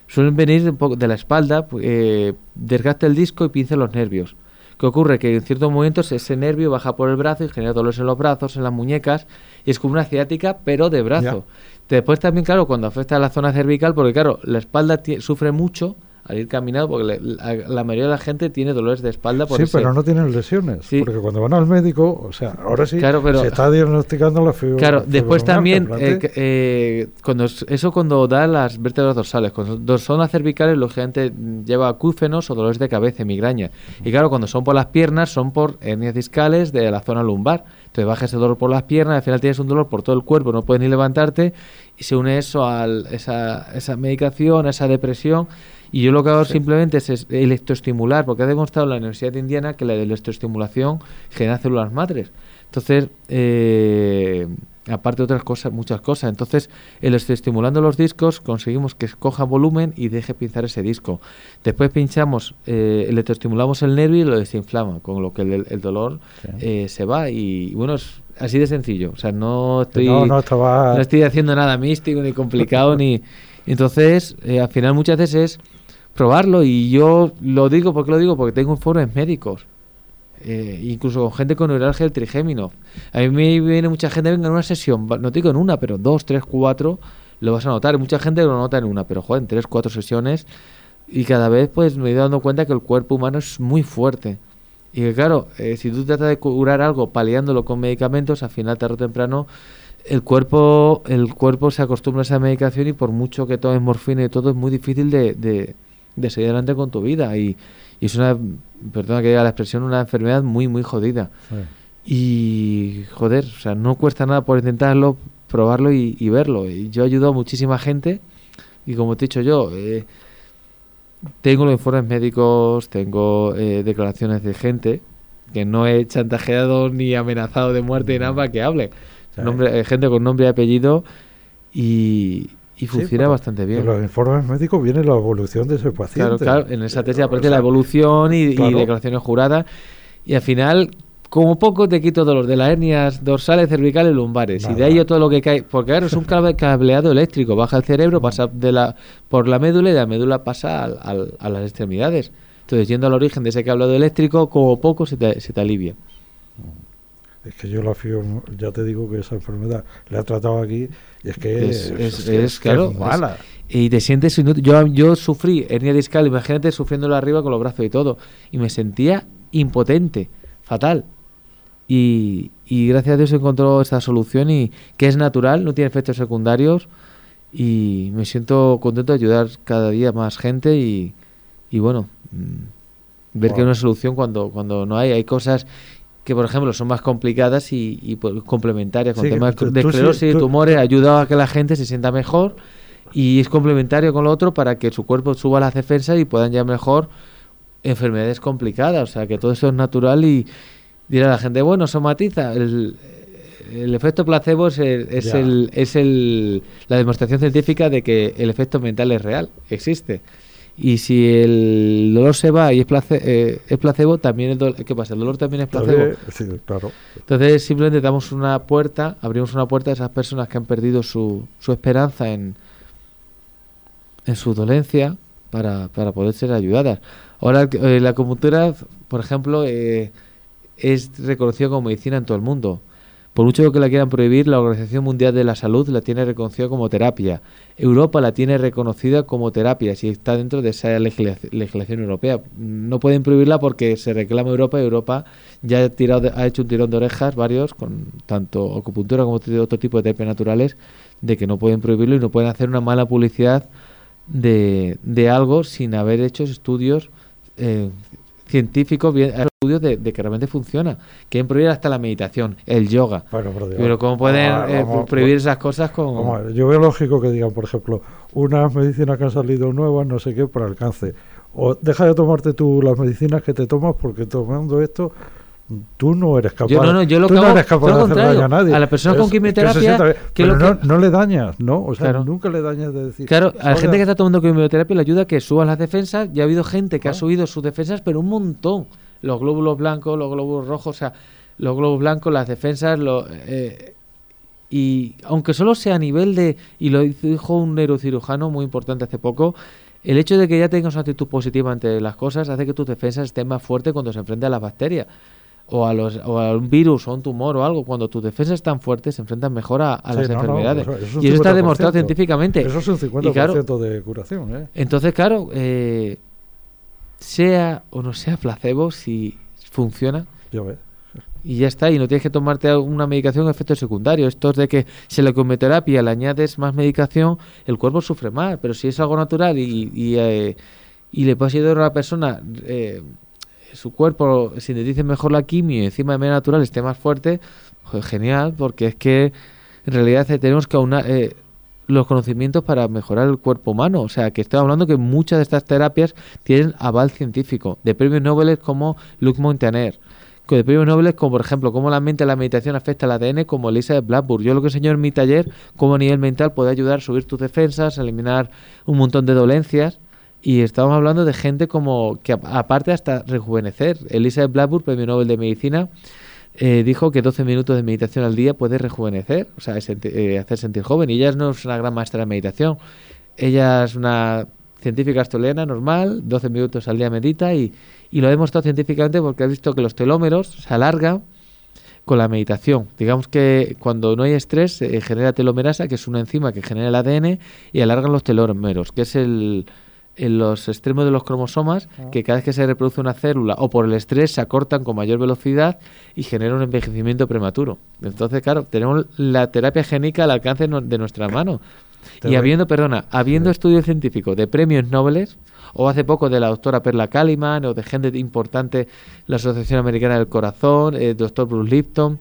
suelen venir un poco de la espalda, eh, desgaste el disco y pince los nervios. ¿Qué ocurre? Que en ciertos momentos ese nervio baja por el brazo y genera dolores en los brazos, en las muñecas, y es como una ciática, pero de brazo. Después también, claro, cuando afecta a la zona cervical, porque claro, la espalda sufre mucho al ir caminando, porque le- la, la mayoría de la gente tiene dolores de espalda por Sí, ese- pero no tienen lesiones. Sí. Porque cuando van al médico, o sea, ahora sí Claro, pero- se está diagnosticando la fibro- Claro, después fibromialgia, también, eh, eh, cuando es- eso cuando da las vértebras dorsales, cuando son las cervicales, lógicamente mm, lleva acúfenos o dolores de cabeza, migraña. Y claro, cuando son por las piernas, son por hernias discales de la zona lumbar. Entonces baja ese dolor por las piernas, al final tienes un dolor por todo el cuerpo, no puedes ni levantarte, y se une eso a esa, esa medicación, a esa depresión. Y yo lo que hago simplemente es, es electroestimular, porque ha demostrado la Universidad de Indiana que la electroestimulación genera células madres. Entonces, eh, aparte de otras cosas, muchas cosas. Entonces, el estimulando los discos conseguimos que coja volumen y deje pinzar ese disco. Después pinchamos, eh, electroestimulamos el nervio y lo desinflama, con lo que el, el dolor Sí. eh, se va. Y bueno, es así de sencillo. O sea, no estoy, no, no, esto va- no estoy haciendo nada místico, ni complicado, ni... Entonces, eh, al final muchas veces es probarlo y yo lo digo, porque lo digo? Porque tengo informes médicos. eh, incluso con gente con neuralgia del trigémino. A mí me viene mucha gente, venga en una sesión, no digo en una, pero dos, tres, cuatro, lo vas a notar. Mucha gente lo nota en una, pero joder, en tres, cuatro sesiones y cada vez pues me he dando cuenta que el cuerpo humano es muy fuerte. Y que claro, eh, si tú tratas de curar algo paliándolo con medicamentos, al final tarde o temprano el cuerpo el cuerpo se acostumbra a esa medicación y por mucho que tomes morfina y todo es muy difícil de, de seguir adelante con tu vida y, y es una perdona que diga la expresión una enfermedad muy muy jodida Sí. y joder o sea no cuesta nada por intentarlo probarlo y, y verlo y yo he ayudado a muchísima gente y como te he dicho yo eh, tengo los informes médicos, tengo eh, declaraciones de gente que no he chantajeado ni amenazado de muerte ni nada para que hable. Nombre- eh, gente con nombre y apellido y, y funciona pero bastante bien. En los informes médicos viene la evolución de ese paciente. Claro, claro, en esa tesis Eh, aparece o la sea, evolución y, y claro. declaraciones juradas. Y al final, como poco, te quito dolor de las hernias dorsales, cervicales, lumbares. Y de Nada. ahí todo lo que cae. Porque claro, es un cable- cableado eléctrico. Baja el cerebro, pasa de la, por la médula y de la médula pasa al- al- a las extremidades. Entonces, yendo al origen de ese cableado eléctrico, como poco se te, se te alivia. Es que yo la fío, ya te digo que esa enfermedad la he tratado aquí y es que Es- es, es- que es, que claro, mala. Y te sientes inútil. Yo, yo sufrí hernia discal, imagínate sufriéndolo arriba con los brazos y todo. Y me sentía impotente, fatal. Y, y gracias a Dios encontró esta solución y que es natural, no tiene efectos secundarios. Y me siento contento de ayudar cada día más gente y, y bueno, mm, ver que hay una solución cuando, cuando no hay. Hay cosas que, por ejemplo, son más complicadas y, y, pues, complementarias con Sí, temas tú- de esclerosis y tumores. Ayuda a que la gente se sienta mejor y es complementario con lo otro para que su cuerpo suba las defensas y puedan ya mejor enfermedades complicadas. O sea, que todo eso es natural y dirá la gente, bueno, somatiza. El, el efecto placebo es, el, es, el, es el- la demostración científica de que el efecto mental es real, existe. Y si el dolor se va y es, place- eh, es placebo, también el dolor, ¿qué pasa? ¿El dolor también es placebo? Entonces, sí, claro. Entonces simplemente damos una puerta, abrimos una puerta a esas personas que han perdido su, su esperanza en, en su dolencia para, para poder ser ayudadas. Ahora eh, la acupuntura, por ejemplo, eh, es reconocida como medicina en todo el mundo. Por mucho que la quieran prohibir, la Organización Mundial de la Salud la tiene reconocida como terapia. Europa la tiene reconocida como terapia, si está dentro de esa legisla- legislación europea. No pueden prohibirla porque se reclama Europa y Europa ya ha, tirado ha hecho un tirón de orejas, varios, con tanto acupuntura como otro otro tipo de terapias naturales, de que no pueden prohibirlo y no pueden hacer una mala publicidad de, de algo sin haber hecho estudios eh, científicos, bien, estudios de, de que realmente funciona. Quieren prohibir hasta la meditación, el yoga. Bueno, por Dios. Pero ¿cómo pueden Ah, eh, vamos, prohibir esas cosas con...? vamos yo veo lógico que digan, por ejemplo, unas medicinas que han salido nuevas, no sé qué, para el cáncer. O deja de tomarte tú las medicinas que te tomas porque tomando esto tú no eres capaz. Yo- no, no, yo lo tú no eres capaz de hacer daño a nadie. A la persona con Es- quimioterapia, que pero lo no, que- no le dañas, ¿no? O sea, Claro. nunca le dañas de decir. Claro, a la "Oiga, gente que está tomando quimioterapia le ayuda a que suban las defensas. Ya ha habido gente que ha Claro. subido sus defensas, pero un montón. Los glóbulos blancos, los glóbulos rojos, o sea, los glóbulos blancos, las defensas, lo, eh, y aunque solo sea a nivel de, y lo dijo un neurocirujano muy importante hace poco, el hecho de que ya tengas una actitud positiva ante las cosas hace que tus defensas estén más fuertes cuando se enfrenta a las bacterias. O a, los, o a un virus o a un tumor o algo, cuando tus defensas están fuertes, se enfrentan mejor a, a Sí, las no, no, enfermedades. eso- eso es un y eso está 50%. demostrado científicamente. Eso es un 50% Y claro, de curación, ¿eh? entonces, claro, eh, sea o no sea placebo, si funciona ves. y ya está, y no tienes que tomarte una medicación efecto secundario. Esto es de que si a la quimioterapia le añades más medicación, el cuerpo sufre más, pero si es algo natural y, y, eh, y le puedes ayudar a una persona, eh, su cuerpo sintetice mejor la quimio y encima de manera natural esté más fuerte, genial, porque es que en realidad tenemos que aunar eh, los conocimientos para mejorar el cuerpo humano. O sea, que estoy hablando que muchas de estas terapias tienen aval científico, de premios Nobel como Luc Montagnier, que de premios Nobel como por ejemplo cómo la mente la meditación afecta al ADN, como Elizabeth Blackburn. Yo lo que enseño en mi taller, cómo a nivel mental puede ayudar a subir tus defensas, a eliminar un montón de dolencias. Y estamos hablando de gente como que aparte hasta rejuvenecer. Elizabeth Blackburn, premio Nobel de Medicina, eh, dijo que 12 minutos de meditación al día puede rejuvenecer, o sea, eh, hacer sentir joven. Y ella no es una gran maestra de meditación. Ella es una científica australiana normal, 12 minutos al día medita y, y lo ha demostrado científicamente porque ha visto que los telómeros se alargan con la meditación. Digamos que cuando no hay estrés se genera telomerasa, que es una enzima que genera el ADN y alargan los telómeros, que es el en los extremos de los cromosomas que cada vez que se reproduce una célula o por el estrés se acortan con mayor velocidad y genera un envejecimiento prematuro. Entonces, claro, tenemos la terapia génica al alcance no- de nuestra mano. Y habiendo, perdona, habiendo estudios científicos de premios Nobel, o hace poco de la doctora Perla Kaliman, o de gente importante, la Asociación Americana del Corazón, el doctor Bruce Lipton,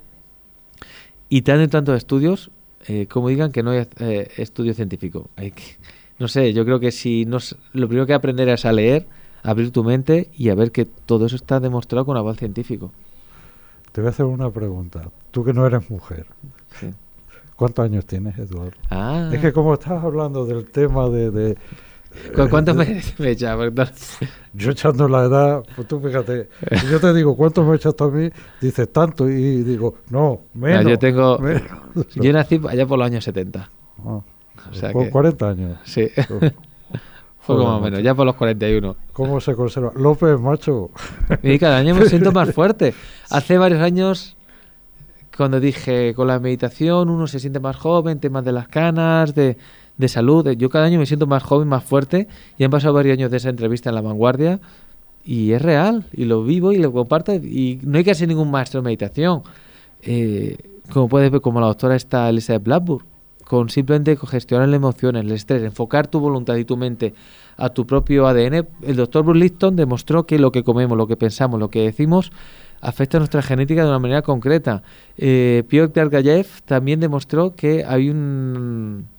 y tanto y tantos estudios, eh, como digan que no hay eh, estudio científico. Hay que- no sé, yo creo que si nos, lo primero que aprender es a leer, abrir tu mente y a ver que todo eso está demostrado con aval científico. Te voy a hacer una pregunta. Tú que no eres mujer, Sí. ¿cuántos años tienes, Eduardo? Ah, Es que como estás hablando del tema de... de ¿cu- ¿cuánto eh, me, me echa? Perdón. Yo echando la edad, pues tú fíjate, si yo te digo, ¿cuánto me echas tú a mí? Dices tanto y digo, no, menos. yo tengo- menos. Yo nací allá por los años 70. Ah, O sea con que- 40 años. Sí, Uf, fue Joder, como menos, ya por los 41. ¿Cómo se conserva? López, macho. Y cada año me siento más fuerte. Hace varios años, cuando dije con la meditación uno se siente más joven, temas de las canas, de, de salud, yo cada año me siento más joven, más fuerte. Y han pasado varios años de esa entrevista en La Vanguardia y es real, y lo vivo y lo comparto. Y no hay que ser ningún maestro de meditación. Eh, como puedes ver, como la doctora está Elizabeth Blackburn, con simplemente gestionar las emociones, el estrés, enfocar tu voluntad y tu mente a tu propio ADN. El doctor Bruce demostró que lo que comemos, lo que pensamos, lo que decimos afecta a nuestra genética de una manera concreta. Eh, Piotr Gargayev también demostró que hay un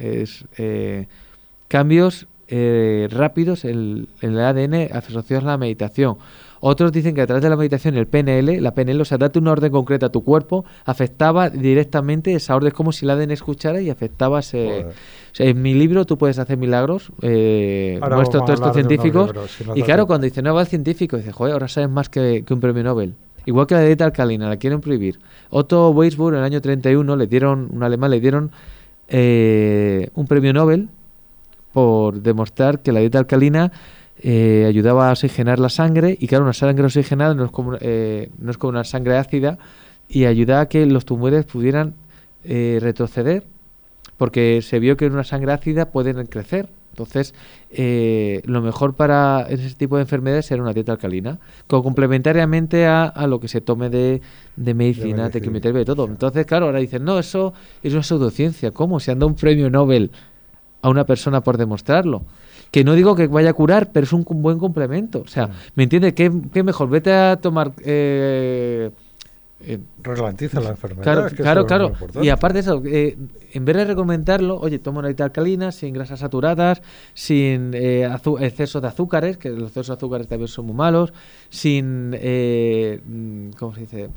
eh, cambios eh, rápidos en, en el ADN asociados a la meditación. Otros dicen que a través de la meditación el PNL, la PNL, o sea, date una orden concreta a tu cuerpo, afectaba directamente esa orden, como si el ADN escuchara y afectaba ese... O sea, en mi libro tú puedes hacer milagros, eh, muestro todos estos científicos. libros, si y claro, cuando dice no va el científico, dice, joder, ahora sabes más que, que un premio Nobel. Igual que la dieta alcalina, la quieren prohibir. Otto Weisburg en el año 31 le dieron, un alemán le dieron eh, un premio Nobel por demostrar que la dieta alcalina eh, ayudaba a oxigenar la sangre y claro, una sangre oxigenada no es como, eh, no es como una sangre ácida y ayuda a que los tumores pudieran eh, retroceder porque se vio que en una sangre ácida pueden crecer. Entonces, eh, lo mejor para ese tipo de enfermedades era una dieta alcalina, co- complementariamente a, a lo que se tome de, de medicina, de medicina, quimioterapia y todo. Entonces, claro, ahora dicen, no, eso es una pseudociencia. ¿Cómo? Se han dado un premio Nobel a una persona por demostrarlo. Que no digo que vaya a curar, pero es un buen complemento. O sea, ¿me entiendes? ¿Qué, qué mejor? Vete a tomar... eh, eh, Ralentiza la enfermedad. Claro, es que claro. Y aparte de eso, eh, en vez de recomendarlo, oye, toma una dieta alcalina, sin grasas saturadas, sin eh, exceso de azúcares, que los excesos de azúcares también son muy malos, sin, eh, mm, ¿cómo se dice?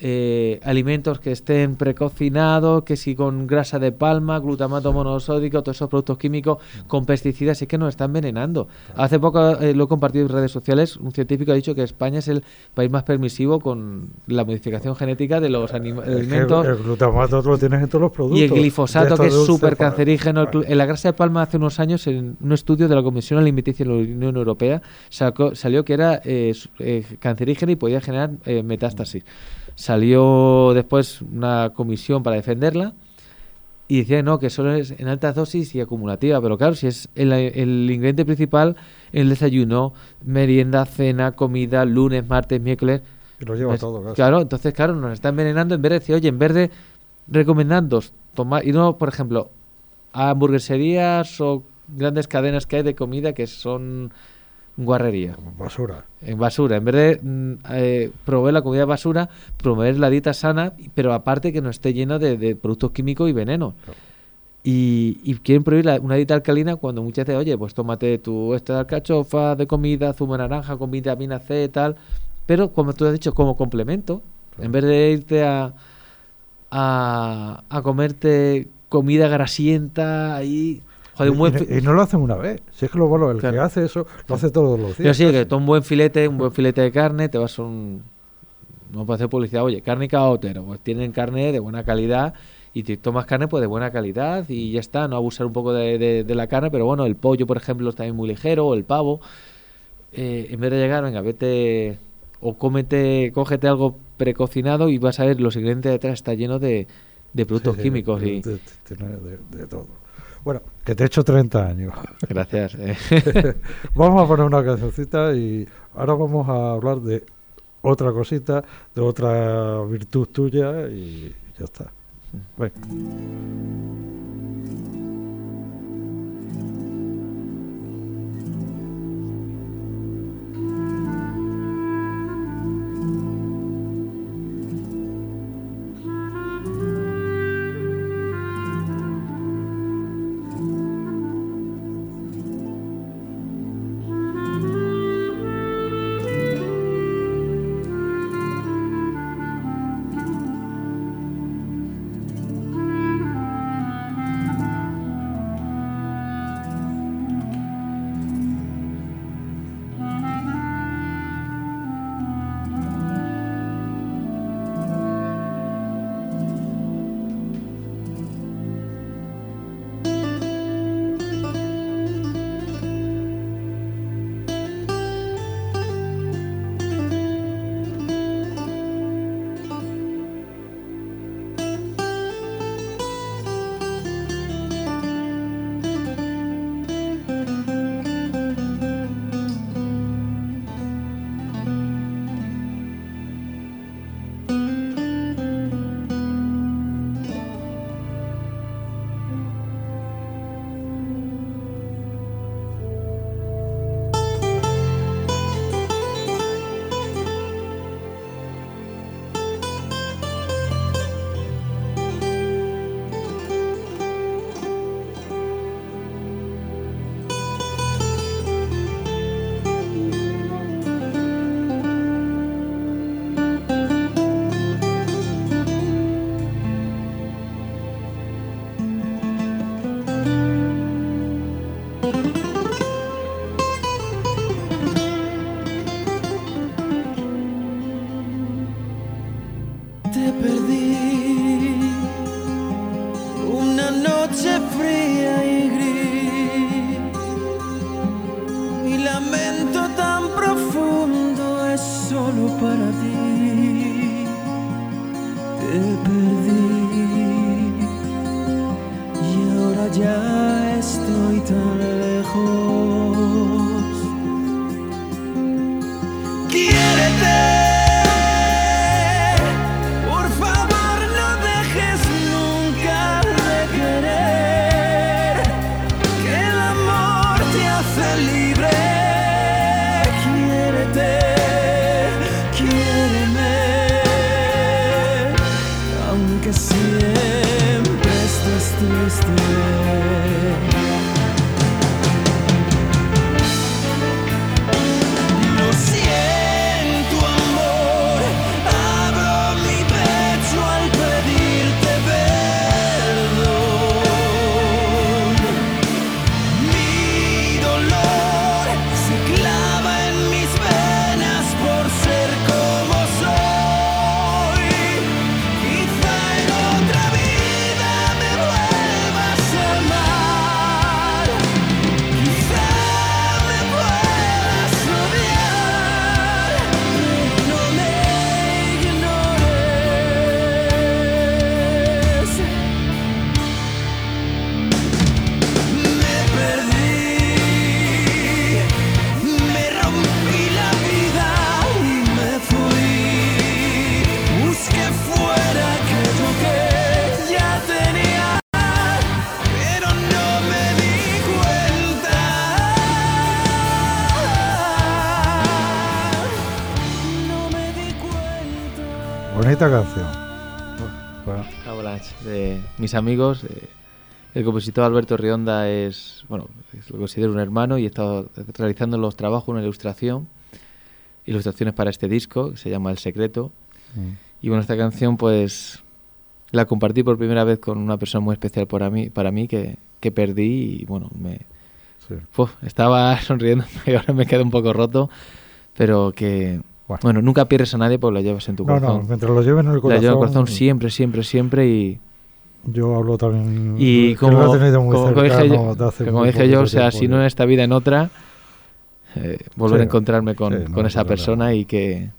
Eh, alimentos que estén precocinados, que si con grasa de palma, glutamato monosódico, todos esos productos químicos con pesticidas, es que nos están envenenando. Hace poco eh, lo he compartido en redes sociales, un científico ha dicho que España es el país más permisivo con la modificación genética de los alimentos. el glutamato lo tienes en todos los productos. Y el glifosato, que es súper cancerígeno. El Vale. En la grasa de palma hace unos años, en un estudio de la Comisión Alimenticia de la Unión Europea, sacó- salió que era eh, eh, cancerígeno y podía generar eh, metástasis. Salió después una comisión para defenderla y decía no, que solo es en altas dosis y acumulativa. Pero claro, si es el, el ingrediente principal, el desayuno, merienda, cena, comida, lunes, martes, miércoles, Y lo lleva pues, todo. casi. Claro, entonces, claro, nos está envenenando en vez de decir, oye, en vez de recomendando tomar, y no, por ejemplo, a hamburgueserías o grandes cadenas que hay de comida que son guarrería, Basura. en basura. En vez de mm, eh, promover la comida basura, promover la dieta sana, pero aparte que no esté lleno de, de productos químicos y venenos. Claro. Y, y quieren prohibir la- una dieta alcalina cuando muchas veces, oye, pues tómate tu esta de alcachofa de comida, zumo de naranja con vitamina C y tal. Pero como tú has dicho, como complemento, en vez de irte a, a, a comerte comida grasienta ahí. Joder, un buen y, no lo hacen una vez. Si es que lo bueno, el Claro. que hace eso, lo hace todos los días. sí, que tú un buen filete, un buen filete de carne, te vas a un... No puedo hacer publicidad, oye, carne y Otero, pues tienen carne de buena calidad y te tomas carne pues de buena calidad y ya está, no abusar un poco de, de- de la carne, pero bueno, el pollo, por ejemplo, está muy ligero, o el pavo. Eh, en vez de llegar, venga, vete o cómete, cógete algo precocinado y vas a ver los ingredientes detrás está lleno de, de productos Sí, químicos y... de todo. Bueno, que te he hecho 30 años. Gracias. eh. vamos a poner una cancioncita y ahora vamos a hablar de otra cosita, de otra virtud tuya y ya está. Venga. Mis amigos. eh, el compositor Alberto Rionda es, bueno, lo considero un hermano y he estado realizando los trabajos, una ilustración, ilustraciones para este disco, que se llama El Secreto. mm, Y bueno, esta canción pues la compartí por primera vez con una persona muy especial para mí, para mí que, que perdí y bueno, me, sí. Uf, estaba sonriendo y ahora me quedo un poco roto, pero que, Bueno. bueno, nunca pierdes a nadie porque lo llevas en tu No, no, corazón. mientras lo lleven en el la corazón. llevo en el corazón siempre, siempre, siempre y, Yo hablo también. y lo como, muy como dije yo, como dije yo, o sea, tiempo si no en esta vida, en otra, eh, volver Sí, a encontrarme con, sí, no, con esa persona y que,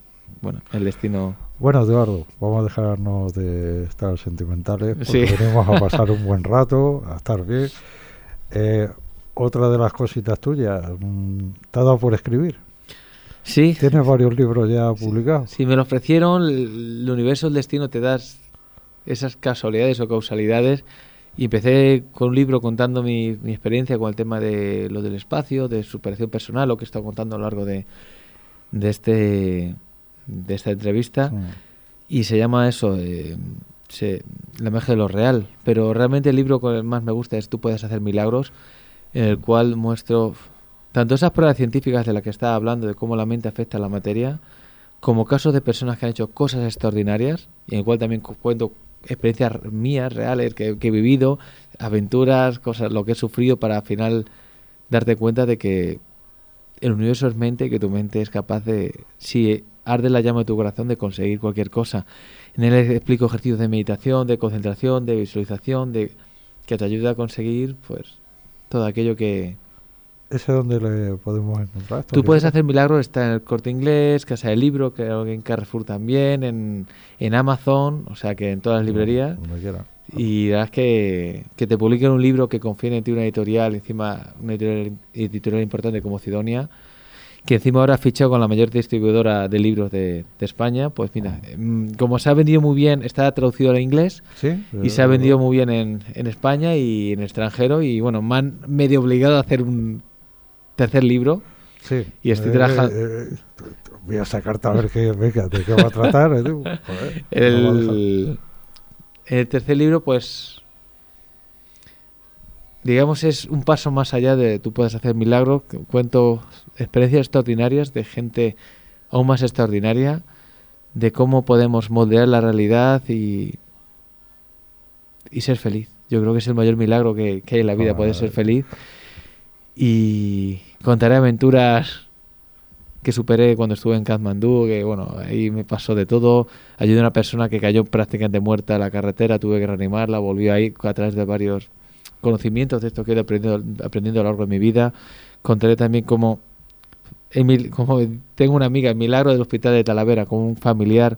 bueno, el destino... Bueno, Eduardo, vamos a dejarnos de estar sentimentales porque Sí. venimos a pasar un buen rato, a estar bien. Eh, otra de las cositas tuyas, mm, ¿te ha dado por escribir? Sí, ¿Tienes varios libros ya publicados? Si me lo ofrecieron, el el universo, el destino te das esas casualidades o causalidades. Y empecé con un libro contando mi, mi experiencia con el tema de lo del espacio, de superación personal, lo que he estado contando a lo largo de, de, este, de esta entrevista. Sí. Y se llama eso, eh, se- La magia de lo real. Pero realmente el libro que más me gusta es Tú puedes hacer milagros, en el cual muestro tanto esas pruebas científicas de las que estaba hablando, de cómo la mente afecta a la materia, como casos de personas que han hecho cosas extraordinarias, y en el cual también cu- cuento experiencias mías, reales, que, que he vivido, aventuras, cosas, lo que he sufrido, para al final darte cuenta de que el universo es mente y que tu mente es capaz de, si arde la llama de tu corazón, de conseguir cualquier cosa. En él explico ejercicios de meditación, de concentración, de visualización, de que te ayuda a conseguir pues todo aquello que, ¿Ese dónde le podemos encontrar? Tú ¿Qué puedes es? hacer milagros, está en el corte inglés, Casa del Libro, creo que en Carrefour también, en, en Amazon, o sea que en todas las librerías. Donde quiera. Y la verdad es que, que te publiquen un libro que confíen en ti una editorial, encima una editorial, editorial importante como Sidonia, que encima ahora ha fichado con la mayor distribuidora de libros de, de España, pues mira, mm, como se ha vendido muy bien, está traducido al inglés ¿Sí? y se ha vendido muy bien en, en España y en el extranjero y bueno, me han medio obligado a hacer un tercer libro. Sí. y estoy trabajando- eh, voy a sacarte a ver qué, venga, de qué va a tratar. eh. Joder. El, el tercer libro, pues, digamos, es un paso más allá de tú puedes hacer milagros. Cuento experiencias extraordinarias de gente aún más extraordinaria, de cómo podemos moldear la realidad y, y ser feliz. Yo creo que es el mayor milagro que, que hay en la vida, poder ser feliz. Y contaré aventuras que superé cuando estuve en Kathmandú, que bueno, ahí me pasó de todo. Ayudé a una persona que cayó prácticamente muerta en la carretera, tuve que reanimarla, volvió ahí a través de varios conocimientos de esto que he ido aprendiendo, a lo largo de mi vida. Contaré también cómo como tengo una amiga en Milagro del Hospital de Talavera con un familiar,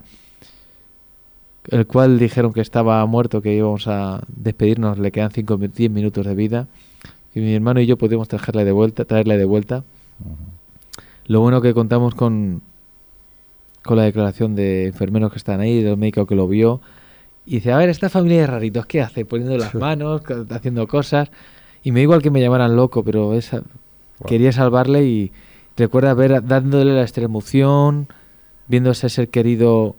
el cual dijeron que estaba muerto, que íbamos a despedirnos, le quedan 5 10 minutos de vida. Y mi hermano y yo pudimos traerle de vuelta, traerle de vuelta. Lo bueno que contamos con, con la declaración de enfermeros que están ahí, del médico que lo vio. Y dice, a ver, esta familia de raritos, ¿qué hace? Poniendo las manos, haciendo cosas. Y me da igual que me llamaran loco, pero esa, quería salvarle y recuerda ver dándole la extremoción, viendo a ese ser querido.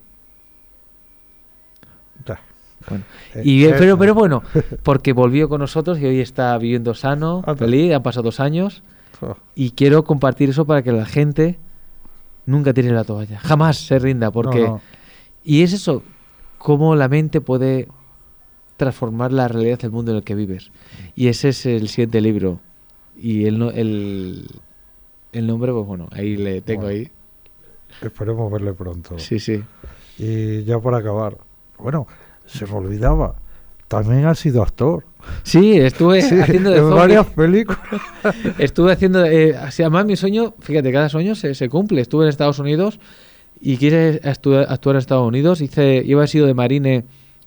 Bueno, Eh, y, eh, pero, eso. pero bueno, porque volvió con nosotros y hoy está viviendo sano, Anda. feliz, han pasado dos años. Oh, Y quiero compartir eso para que la gente nunca tire la toalla, jamás se rinda, porque... no, no. Y es eso, cómo la mente puede transformar la realidad del mundo en el que vives. Y ese es el siguiente libro. Y el, el, el nombre, pues bueno, ahí le tengo Bueno. ahí. Esperemos verle pronto. Sí, sí. Y ya para acabar. Bueno, se me olvidaba. También ha sido actor. Sí, estuve Sí, haciendo de en zombie. varias películas. Estuve haciendo. Eh, además, mi sueño, fíjate, cada sueño se, se cumple. Estuve en Estados Unidos y quise actu- actuar en Estados Unidos. Hice, iba a sido de marine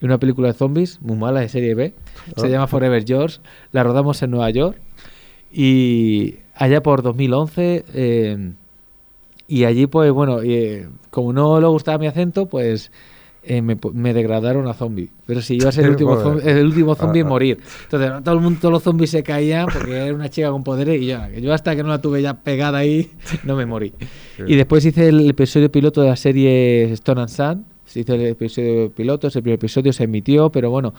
en una película de zombies, muy mala, de serie B. Se Ah. llama Forever George. La rodamos en Nueva York. Y allá por 2011. eh, y allí, pues bueno, eh, como no le gustaba mi acento, pues. Eh, me, me degradaron a zombie. Pero si iba a ser el último, Joder. zombi- el último zombie Ah, ah. morir. Entonces, todo el mundo, todos los zombies se caían porque era una chica con poderes y yo, yo hasta que no la tuve ya pegada ahí, no me morí. Y después hice el episodio piloto de la serie Stone and Sun. Se hizo el episodio piloto, ese primer episodio se emitió, pero bueno,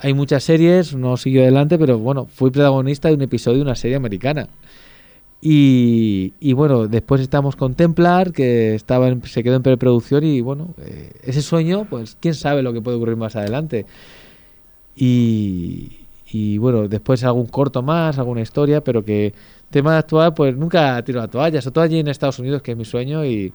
hay muchas series, no siguió adelante, pero bueno, fui protagonista de un episodio de una serie americana. Y, y bueno, después estamos con Templar, que estaba en- se quedó en preproducción y bueno, eh, ese sueño, pues quién sabe lo que puede ocurrir más adelante. Y, y bueno, después algún corto más, alguna historia, pero que tema de actuar, pues nunca tiro la toalla, sobre todo allí en Estados Unidos, que es mi sueño y...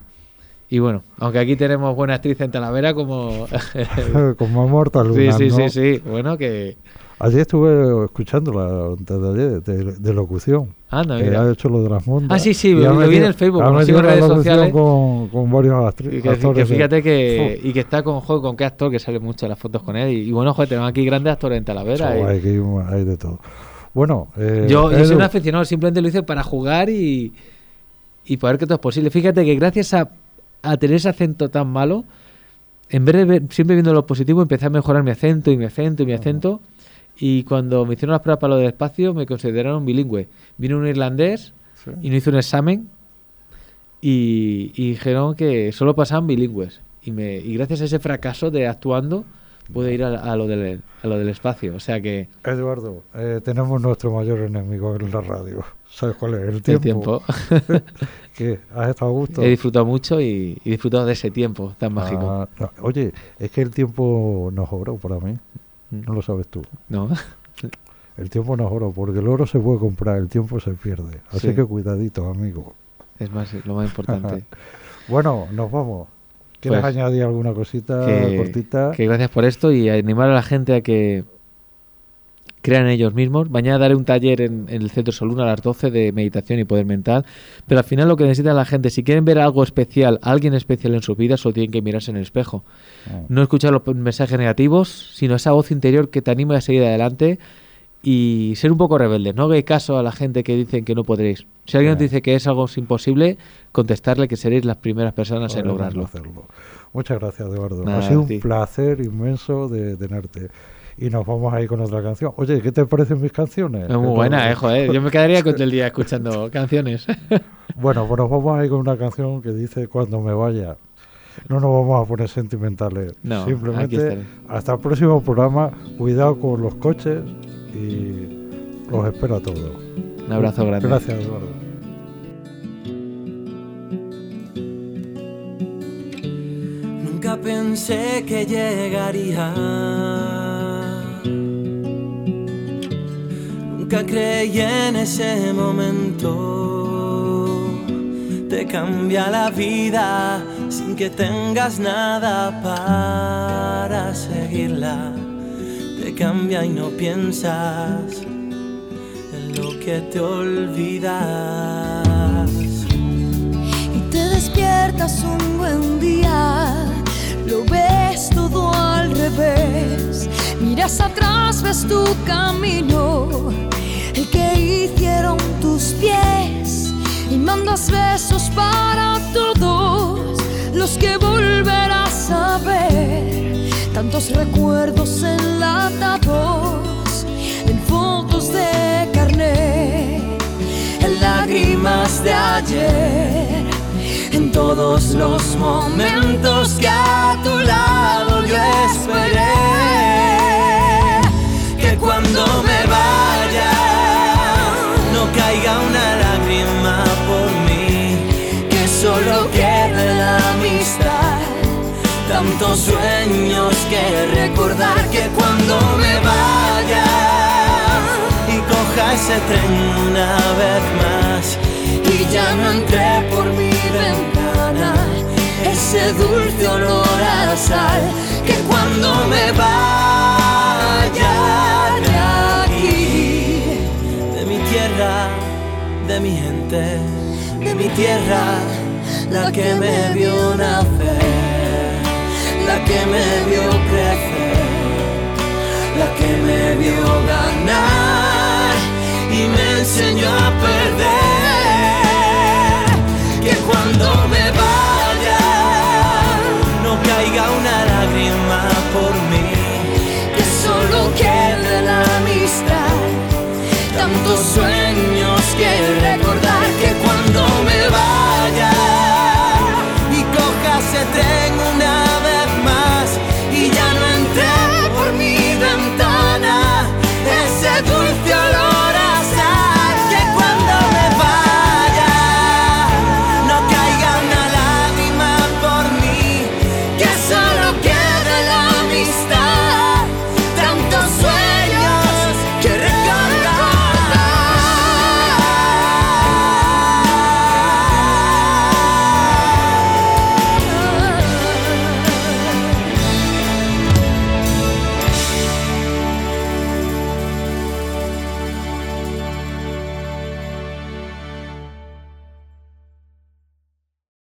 Y bueno, aunque aquí tenemos buena actriz en Talavera como... Como Mortal sí, Luna, sí, ¿no? sí, sí. Bueno, que... Ayer estuve escuchándola antes de ayer, de, de locución. Anda, que mira. ha hecho lo de las mondas. Ah, sí, sí, lo- lo vi en el Facebook, metido sigo en redes sociales. Con, con varios actri- Y que, actores. que fíjate que, y que está con joder, con qué actor que sale mucho en las fotos con él. Y, y bueno, joder, tenemos aquí grandes actores en Talavera. y- hay, que- hay de todo. Bueno, eh, yo, yo soy un aficionado, simplemente lo hice para jugar y, y para ver que todo es posible. Fíjate que gracias a, a tener ese acento tan malo, en vez de ver- siempre viendo lo positivo, empecé a mejorar mi acento y mi acento y mi acento. Y cuando me hicieron las pruebas para lo del espacio, me consideraron bilingüe. Vino un irlandés Sí. y no hizo un examen y, y dijeron que solo pasaban bilingües. Y, me, y gracias a ese fracaso de actuando, pude ir a, a lo del, a lo del espacio. O sea que Eduardo, eh, tenemos nuestro mayor enemigo en la radio. ¿Sabes cuál es? El el tiempo. tiempo. ¿Qué? ¿Has estado a gusto? He disfrutado mucho y, he disfrutado de ese tiempo tan mágico. Ah, no. Oye, es que el tiempo no es oro para mí. No lo sabes tú. ¿No? El tiempo no es oro, porque el oro se puede comprar, el tiempo se pierde. Así Sí. que cuidadito, amigo. Es más, lo más importante. Bueno, nos vamos. ¿Quieres Pues, añadir alguna cosita que, cortita? que gracias por esto y animar a la gente a que crean ellos mismos. Mañana daré un taller en, en el Centro Soluna a las 12 de meditación y poder mental. Pero al final lo que necesita la gente, si quieren ver algo especial, alguien especial en su vida, solo tienen que mirarse en el espejo. Ah, No escuchar los mensajes negativos, sino esa voz interior que te anima a seguir adelante y ser un poco rebelde. No hagáis caso a la gente que dicen que no podréis. Si alguien os dice que es algo imposible, contestarle que seréis las primeras personas en lograrlo. hacerlo. Muchas gracias, Eduardo. Nada, ha sido un placer inmenso de tenerte. Y nos vamos a ir con otra canción. Oye, ¿qué te parecen mis canciones? Es ¿Qué muy buena, eh, joder. Yo me quedaría con todo el día escuchando canciones. Bueno, pues nos vamos a ir con una canción que dice Cuando me vaya. No nos vamos a poner sentimentales. No, Simplemente hasta el próximo programa. Cuidado con los coches y los espero a todos. Un abrazo grande. Gracias, Eduardo. Nunca pensé que llegaría. Nunca creí en ese momento. Te cambia la vida sin que tengas nada para seguirla. Te cambia y no piensas en lo que te olvidas. despiertas un buen día, lo ves todo al revés. Miras atrás, ves tu camino, el que hicieron tus pies. Y mandas besos para todos los que volverás a ver. Tantos recuerdos enlatados en fotos de carnet, en lágrimas de ayer, en todos los momentos que a tu lado yo esperé. Que cuando me vaya no caiga una lágrima por mí, que solo quede la amistad tantos sueños que recordar. Que cuando me vaya y coja ese tren una vez más. Y ya no entré por ventana ese dulce olor a sal que cuando me vaya de aquí de mi tierra, de mi gente, de mi tierra, la que me vio nacer, la que me vio crecer, la que me vio ganar y me enseñó a perder, tanto sueño.